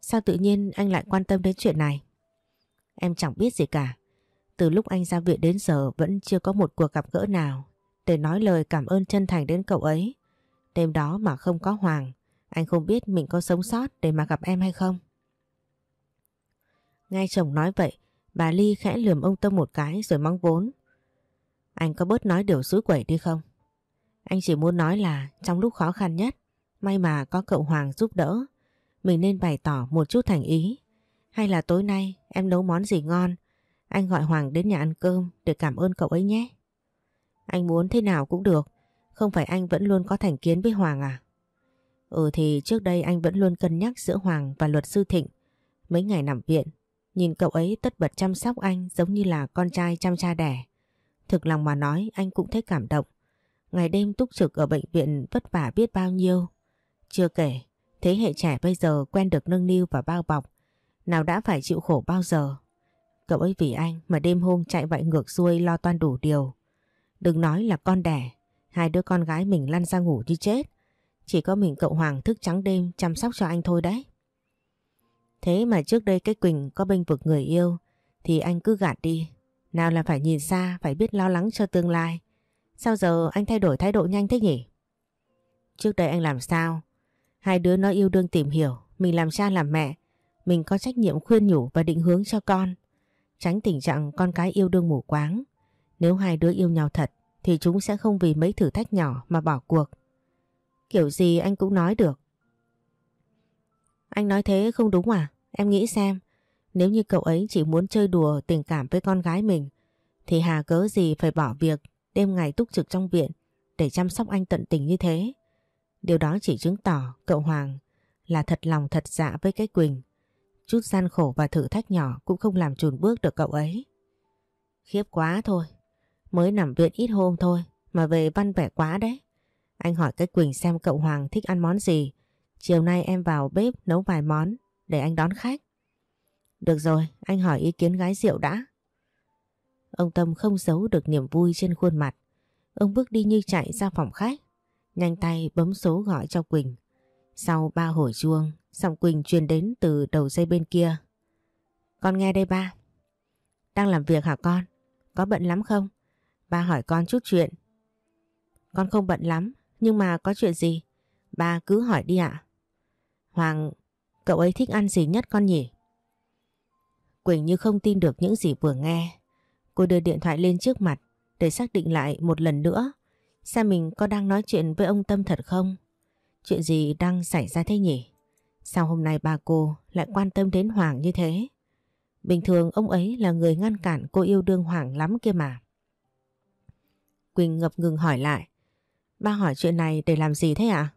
Sao tự nhiên anh lại quan tâm đến chuyện này? Em chẳng biết gì cả. Từ lúc anh ra viện đến giờ vẫn chưa có một cuộc gặp gỡ nào để nói lời cảm ơn chân thành đến cậu ấy. Đêm đó mà không có Hoàng, anh không biết mình có sống sót để mà gặp em hay không. ngay chồng nói vậy, bà Ly khẽ lườm ông Tâm một cái rồi mắng vốn. Anh có bớt nói điều suối quẩy đi không? Anh chỉ muốn nói là trong lúc khó khăn nhất, may mà có cậu Hoàng giúp đỡ. Mình nên bày tỏ một chút thành ý. Hay là tối nay em nấu món gì ngon, anh gọi Hoàng đến nhà ăn cơm để cảm ơn cậu ấy nhé. Anh muốn thế nào cũng được, không phải anh vẫn luôn có thành kiến với Hoàng à? Ừ thì trước đây anh vẫn luôn cân nhắc giữa Hoàng và luật sư Thịnh. Mấy ngày nằm viện, nhìn cậu ấy tất bật chăm sóc anh giống như là con trai chăm cha đẻ. Thực lòng mà nói anh cũng thấy cảm động. Ngày đêm túc trực ở bệnh viện vất vả biết bao nhiêu. Chưa kể, thế hệ trẻ bây giờ quen được nâng niu và bao bọc. Nào đã phải chịu khổ bao giờ. Cậu ấy vì anh mà đêm hôm chạy vậy ngược xuôi lo toan đủ điều. Đừng nói là con đẻ, hai đứa con gái mình lăn ra ngủ như chết. Chỉ có mình cậu Hoàng thức trắng đêm chăm sóc cho anh thôi đấy. Thế mà trước đây cái Quỳnh có bênh vực người yêu thì anh cứ gạt đi. Nào là phải nhìn xa, phải biết lo lắng cho tương lai. Sao giờ anh thay đổi thái độ nhanh thế nhỉ? Trước đây anh làm sao? Hai đứa nó yêu đương tìm hiểu, mình làm cha làm mẹ. Mình có trách nhiệm khuyên nhủ và định hướng cho con. Tránh tình trạng con cái yêu đương mù quáng. Nếu hai đứa yêu nhau thật thì chúng sẽ không vì mấy thử thách nhỏ mà bỏ cuộc. Kiểu gì anh cũng nói được. Anh nói thế không đúng à? Em nghĩ xem, nếu như cậu ấy chỉ muốn chơi đùa tình cảm với con gái mình, thì hà cớ gì phải bỏ việc đêm ngày túc trực trong viện để chăm sóc anh tận tình như thế. Điều đó chỉ chứng tỏ cậu Hoàng là thật lòng thật dạ với cái Quỳnh. Chút gian khổ và thử thách nhỏ cũng không làm chùn bước được cậu ấy. Khiếp quá thôi. Mới nằm viện ít hôm thôi mà về văn vẻ quá đấy. Anh hỏi cái Quỳnh xem cậu Hoàng thích ăn món gì. Chiều nay em vào bếp nấu vài món để anh đón khách. Được rồi, anh hỏi ý kiến gái rượu đã. Ông Tâm không giấu được niềm vui trên khuôn mặt. Ông bước đi như chạy ra phòng khách. Nhanh tay bấm số gọi cho Quỳnh. Sau ba hồi chuông, giọng Quỳnh truyền đến từ đầu dây bên kia. Con nghe đây ba. Đang làm việc hả con? Có bận lắm không? Ba hỏi con chút chuyện. Con không bận lắm, nhưng mà có chuyện gì? Ba cứ hỏi đi ạ. Hoàng, cậu ấy thích ăn gì nhất con nhỉ? Quỳnh như không tin được những gì vừa nghe. Cô đưa điện thoại lên trước mặt để xác định lại một lần nữa xem mình có đang nói chuyện với ông Tâm thật không? Chuyện gì đang xảy ra thế nhỉ? Sao hôm nay bà cô lại quan tâm đến Hoàng như thế? Bình thường ông ấy là người ngăn cản cô yêu đương Hoàng lắm kia mà. Quỳnh ngập ngừng hỏi lại. Ba hỏi chuyện này để làm gì thế ạ? À?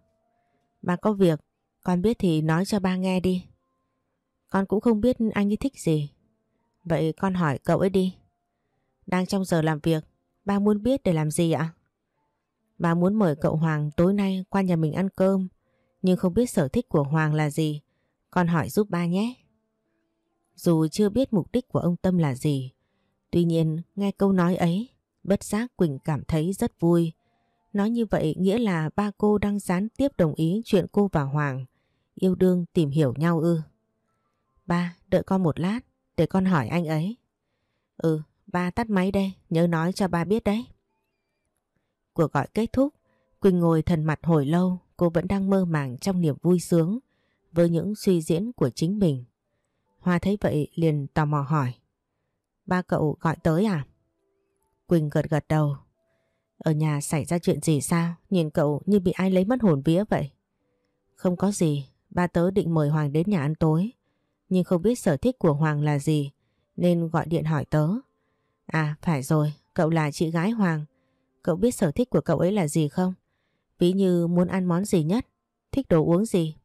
Ba có việc, con biết thì nói cho ba nghe đi. Con cũng không biết anh ấy thích gì. Vậy con hỏi cậu ấy đi. Đang trong giờ làm việc, ba muốn biết để làm gì ạ? Ba muốn mời cậu Hoàng tối nay qua nhà mình ăn cơm, nhưng không biết sở thích của Hoàng là gì. Con hỏi giúp ba nhé. Dù chưa biết mục đích của ông Tâm là gì, tuy nhiên nghe câu nói ấy, bất giác Quỳnh cảm thấy rất vui. Nói như vậy nghĩa là ba cô đang gián tiếp đồng ý chuyện cô và Hoàng yêu đương tìm hiểu nhau ư. Ba, đợi con một lát để con hỏi anh ấy. Ừ, ba tắt máy đây, nhớ nói cho ba biết đấy. Cuộc gọi kết thúc, Quỳnh ngồi thần mặt hồi lâu, cô vẫn đang mơ màng trong niềm vui sướng với những suy diễn của chính mình. Hoa thấy vậy liền tò mò hỏi. Ba cậu gọi tới à? Quỳnh gật gật đầu. Ở nhà xảy ra chuyện gì sao? Nhìn cậu như bị ai lấy mất hồn vía vậy. Không có gì, ba tớ định mời Hoàng đến nhà ăn tối. Nhưng không biết sở thích của Hoàng là gì, nên gọi điện hỏi tớ. À, phải rồi, cậu là chị gái Hoàng. Cậu biết sở thích của cậu ấy là gì không? Ví như muốn ăn món gì nhất, thích đồ uống gì.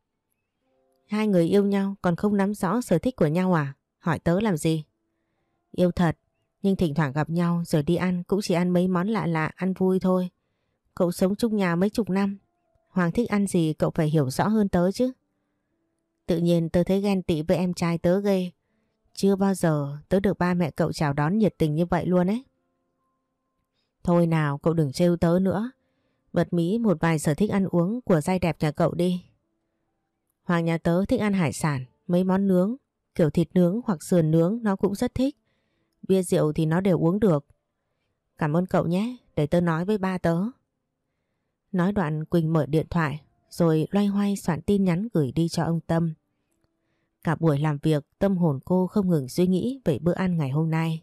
Hai người yêu nhau còn không nắm rõ sở thích của nhau à? Hỏi tớ làm gì? Yêu thật, nhưng thỉnh thoảng gặp nhau rồi đi ăn cũng chỉ ăn mấy món lạ lạ, ăn vui thôi. Cậu sống chung nhà mấy chục năm. Hoàng thích ăn gì cậu phải hiểu rõ hơn tớ chứ. Tự nhiên tớ thấy ghen tị với em trai tớ ghê. Chưa bao giờ tớ được ba mẹ cậu chào đón nhiệt tình như vậy luôn ấy. Thôi nào cậu đừng trêu tớ nữa. Bật mí một vài sở thích ăn uống của giai đẹp nhà cậu đi. Hoàng nhà tớ thích ăn hải sản, mấy món nướng, kiểu thịt nướng hoặc sườn nướng nó cũng rất thích. Bia rượu thì nó đều uống được. Cảm ơn cậu nhé, để tớ nói với ba tớ. Nói đoạn Quỳnh mở điện thoại rồi loay hoay soạn tin nhắn gửi đi cho ông Tâm. Cả buổi làm việc tâm hồn cô không ngừng suy nghĩ về bữa ăn ngày hôm nay.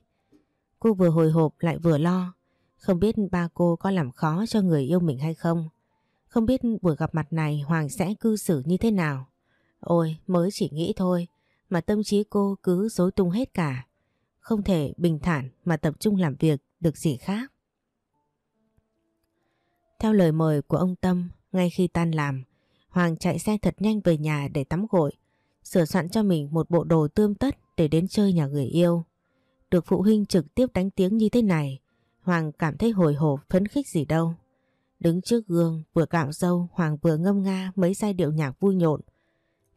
Cô vừa hồi hộp lại vừa lo, không biết ba cô có làm khó cho người yêu mình hay không. Không biết buổi gặp mặt này Hoàng sẽ cư xử như thế nào. Ôi mới chỉ nghĩ thôi mà tâm trí cô cứ dối tung hết cả. Không thể bình thản mà tập trung làm việc được gì khác. Theo lời mời của ông Tâm, ngay khi tan làm, Hoàng chạy xe thật nhanh về nhà để tắm gội, sửa soạn cho mình một bộ đồ tươm tất để đến chơi nhà người yêu. Được phụ huynh trực tiếp đánh tiếng như thế này, Hoàng cảm thấy hồi hộp phấn khích gì đâu. Đứng trước gương vừa cạo râu Hoàng vừa ngâm nga mấy giai điệu nhạc vui nhộn.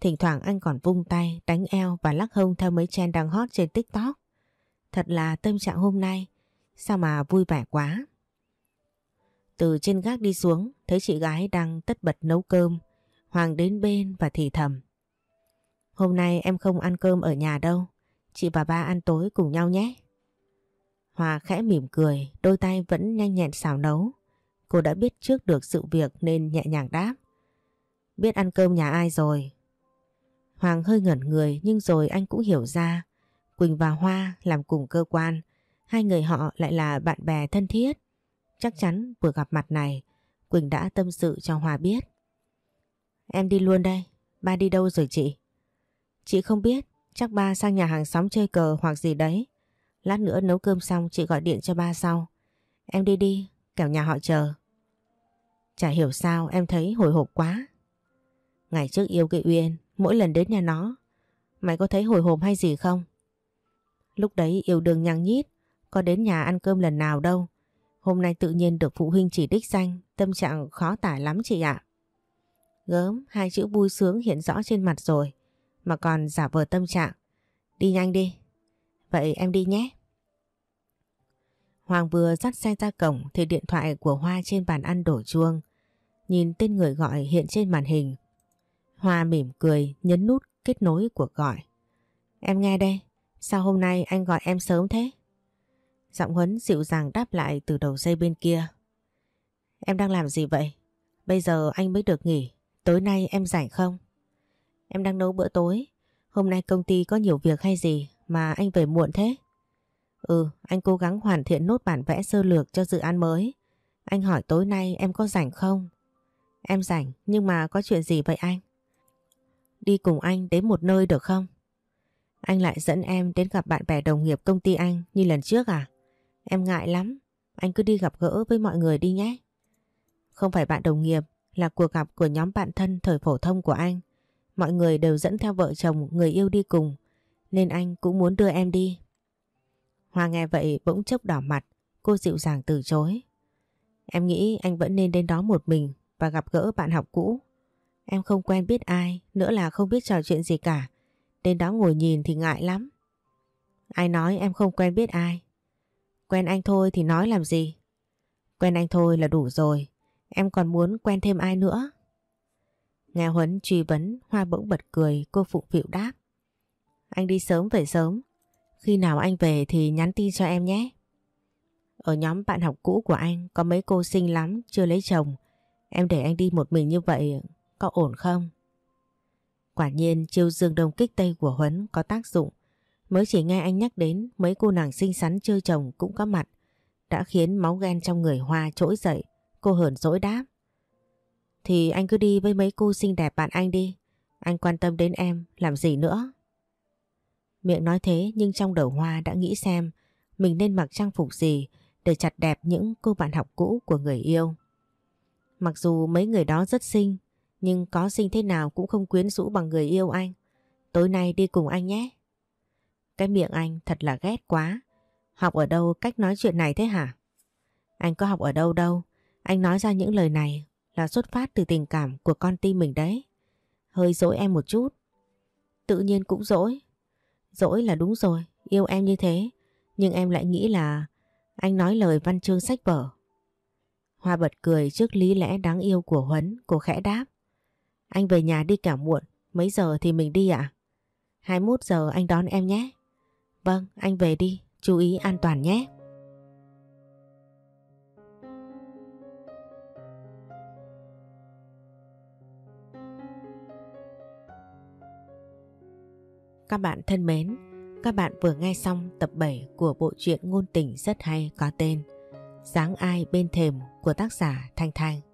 Thỉnh thoảng anh còn vung tay, đánh eo và lắc hông theo mấy trend đang hot trên TikTok. Thật là tâm trạng hôm nay, sao mà vui vẻ quá. Từ trên gác đi xuống, thấy chị gái đang tất bật nấu cơm. Hoàng đến bên và thì thầm. Hôm nay em không ăn cơm ở nhà đâu, chị và ba ăn tối cùng nhau nhé. Hòa khẽ mỉm cười, đôi tay vẫn nhanh nhẹn xào nấu. Cô đã biết trước được sự việc nên nhẹ nhàng đáp. Biết ăn cơm nhà ai rồi? Hoàng hơi ngẩn người nhưng rồi anh cũng hiểu ra. Quỳnh và Hoa làm cùng cơ quan. Hai người họ lại là bạn bè thân thiết. Chắc chắn vừa gặp mặt này, Quỳnh đã tâm sự cho Hoa biết. Em đi luôn đây, ba đi đâu rồi chị? Chị không biết, chắc ba sang nhà hàng xóm chơi cờ hoặc gì đấy. Lát nữa nấu cơm xong chị gọi điện cho ba sau. Em đi đi, kẻo nhà họ chờ. Chả hiểu sao em thấy hồi hộp quá. Ngày trước yêu cái Uyên, mỗi lần đến nhà nó, mày có thấy hồi hộp hay gì không? Lúc đấy yêu đương nhăng nhít, có đến nhà ăn cơm lần nào đâu. Hôm nay tự nhiên được phụ huynh chỉ đích danh, tâm trạng khó tả lắm chị ạ. Gớm, hai chữ vui sướng hiện rõ trên mặt rồi, mà còn giả vờ tâm trạng. Đi nhanh đi. Vậy em đi nhé. Hoàng vừa dắt xe ra cổng thì điện thoại của Hoa trên bàn ăn đổ chuông. Nhìn tên người gọi hiện trên màn hình. Hoa mỉm cười nhấn nút kết nối cuộc gọi. Em nghe đây, sao hôm nay anh gọi em sớm thế? Giọng Huấn dịu dàng đáp lại từ đầu dây bên kia. Em đang làm gì vậy? Bây giờ anh mới được nghỉ, tối nay em rảnh không? Em đang nấu bữa tối, hôm nay công ty có nhiều việc hay gì mà anh về muộn thế? Ừ, anh cố gắng hoàn thiện nốt bản vẽ sơ lược cho dự án mới. Anh hỏi tối nay em có rảnh không? Em rảnh, nhưng mà có chuyện gì vậy anh? Đi cùng anh đến một nơi được không? Anh lại dẫn em đến gặp bạn bè đồng nghiệp công ty anh như lần trước à? Em ngại lắm, anh cứ đi gặp gỡ với mọi người đi nhé. Không phải bạn đồng nghiệp, là cuộc gặp của nhóm bạn thân thời phổ thông của anh. Mọi người đều dẫn theo vợ chồng, người yêu đi cùng, nên anh cũng muốn đưa em đi. Hoa nghe vậy bỗng chốc đỏ mặt, cô dịu dàng từ chối. Em nghĩ anh vẫn nên đến đó một mình và gặp gỡ bạn học cũ. Em không quen biết ai, nữa là không biết trò chuyện gì cả. Đến đó ngồi nhìn thì ngại lắm. Ai nói em không quen biết ai? Quen anh thôi thì nói làm gì? Quen anh thôi là đủ rồi. Em còn muốn quen thêm ai nữa? Nghe Huấn truy vấn, Hoa bỗng bật cười, cô phụ phịu đáp. Anh đi sớm về sớm. Khi nào anh về thì nhắn tin cho em nhé. Ở nhóm bạn học cũ của anh có mấy cô xinh lắm, chưa lấy chồng. Em để anh đi một mình như vậy có ổn không? Quả nhiên chiêu dương đông kích tây của Huấn có tác dụng. Mới chỉ nghe anh nhắc đến mấy cô nàng xinh xắn chơi chồng cũng có mặt. Đã khiến máu ghen trong người Hoa trỗi dậy. Cô hờn dỗi đáp. Thì anh cứ đi với mấy cô xinh đẹp bạn anh đi. Anh quan tâm đến em, làm gì nữa? Miệng nói thế nhưng trong đầu Hoa đã nghĩ xem mình nên mặc trang phục gì để chặt đẹp những cô bạn học cũ của người yêu. Mặc dù mấy người đó rất xinh nhưng có xinh thế nào cũng không quyến rũ bằng người yêu anh. Tối nay đi cùng anh nhé. Cái miệng anh thật là ghét quá. Học ở đâu cách nói chuyện này thế hả? Anh có học ở đâu đâu. Anh nói ra những lời này là xuất phát từ tình cảm của con tim mình đấy. Hơi dỗi em một chút. Tự nhiên cũng dỗi. Dỗi là đúng rồi, yêu em như thế. Nhưng em lại nghĩ là anh nói lời văn chương sách vở. Hoa bật cười trước lý lẽ đáng yêu của Huấn, cô khẽ đáp. Anh về nhà đi cả muộn, mấy giờ thì mình đi ạ? À? 21 giờ anh đón em nhé. Vâng, anh về đi, chú ý an toàn nhé. Các bạn thân mến, các bạn vừa nghe xong tập 7 của bộ truyện ngôn tình rất hay có tên "Giáng ai bên thềm của tác giả Thanh Thanh.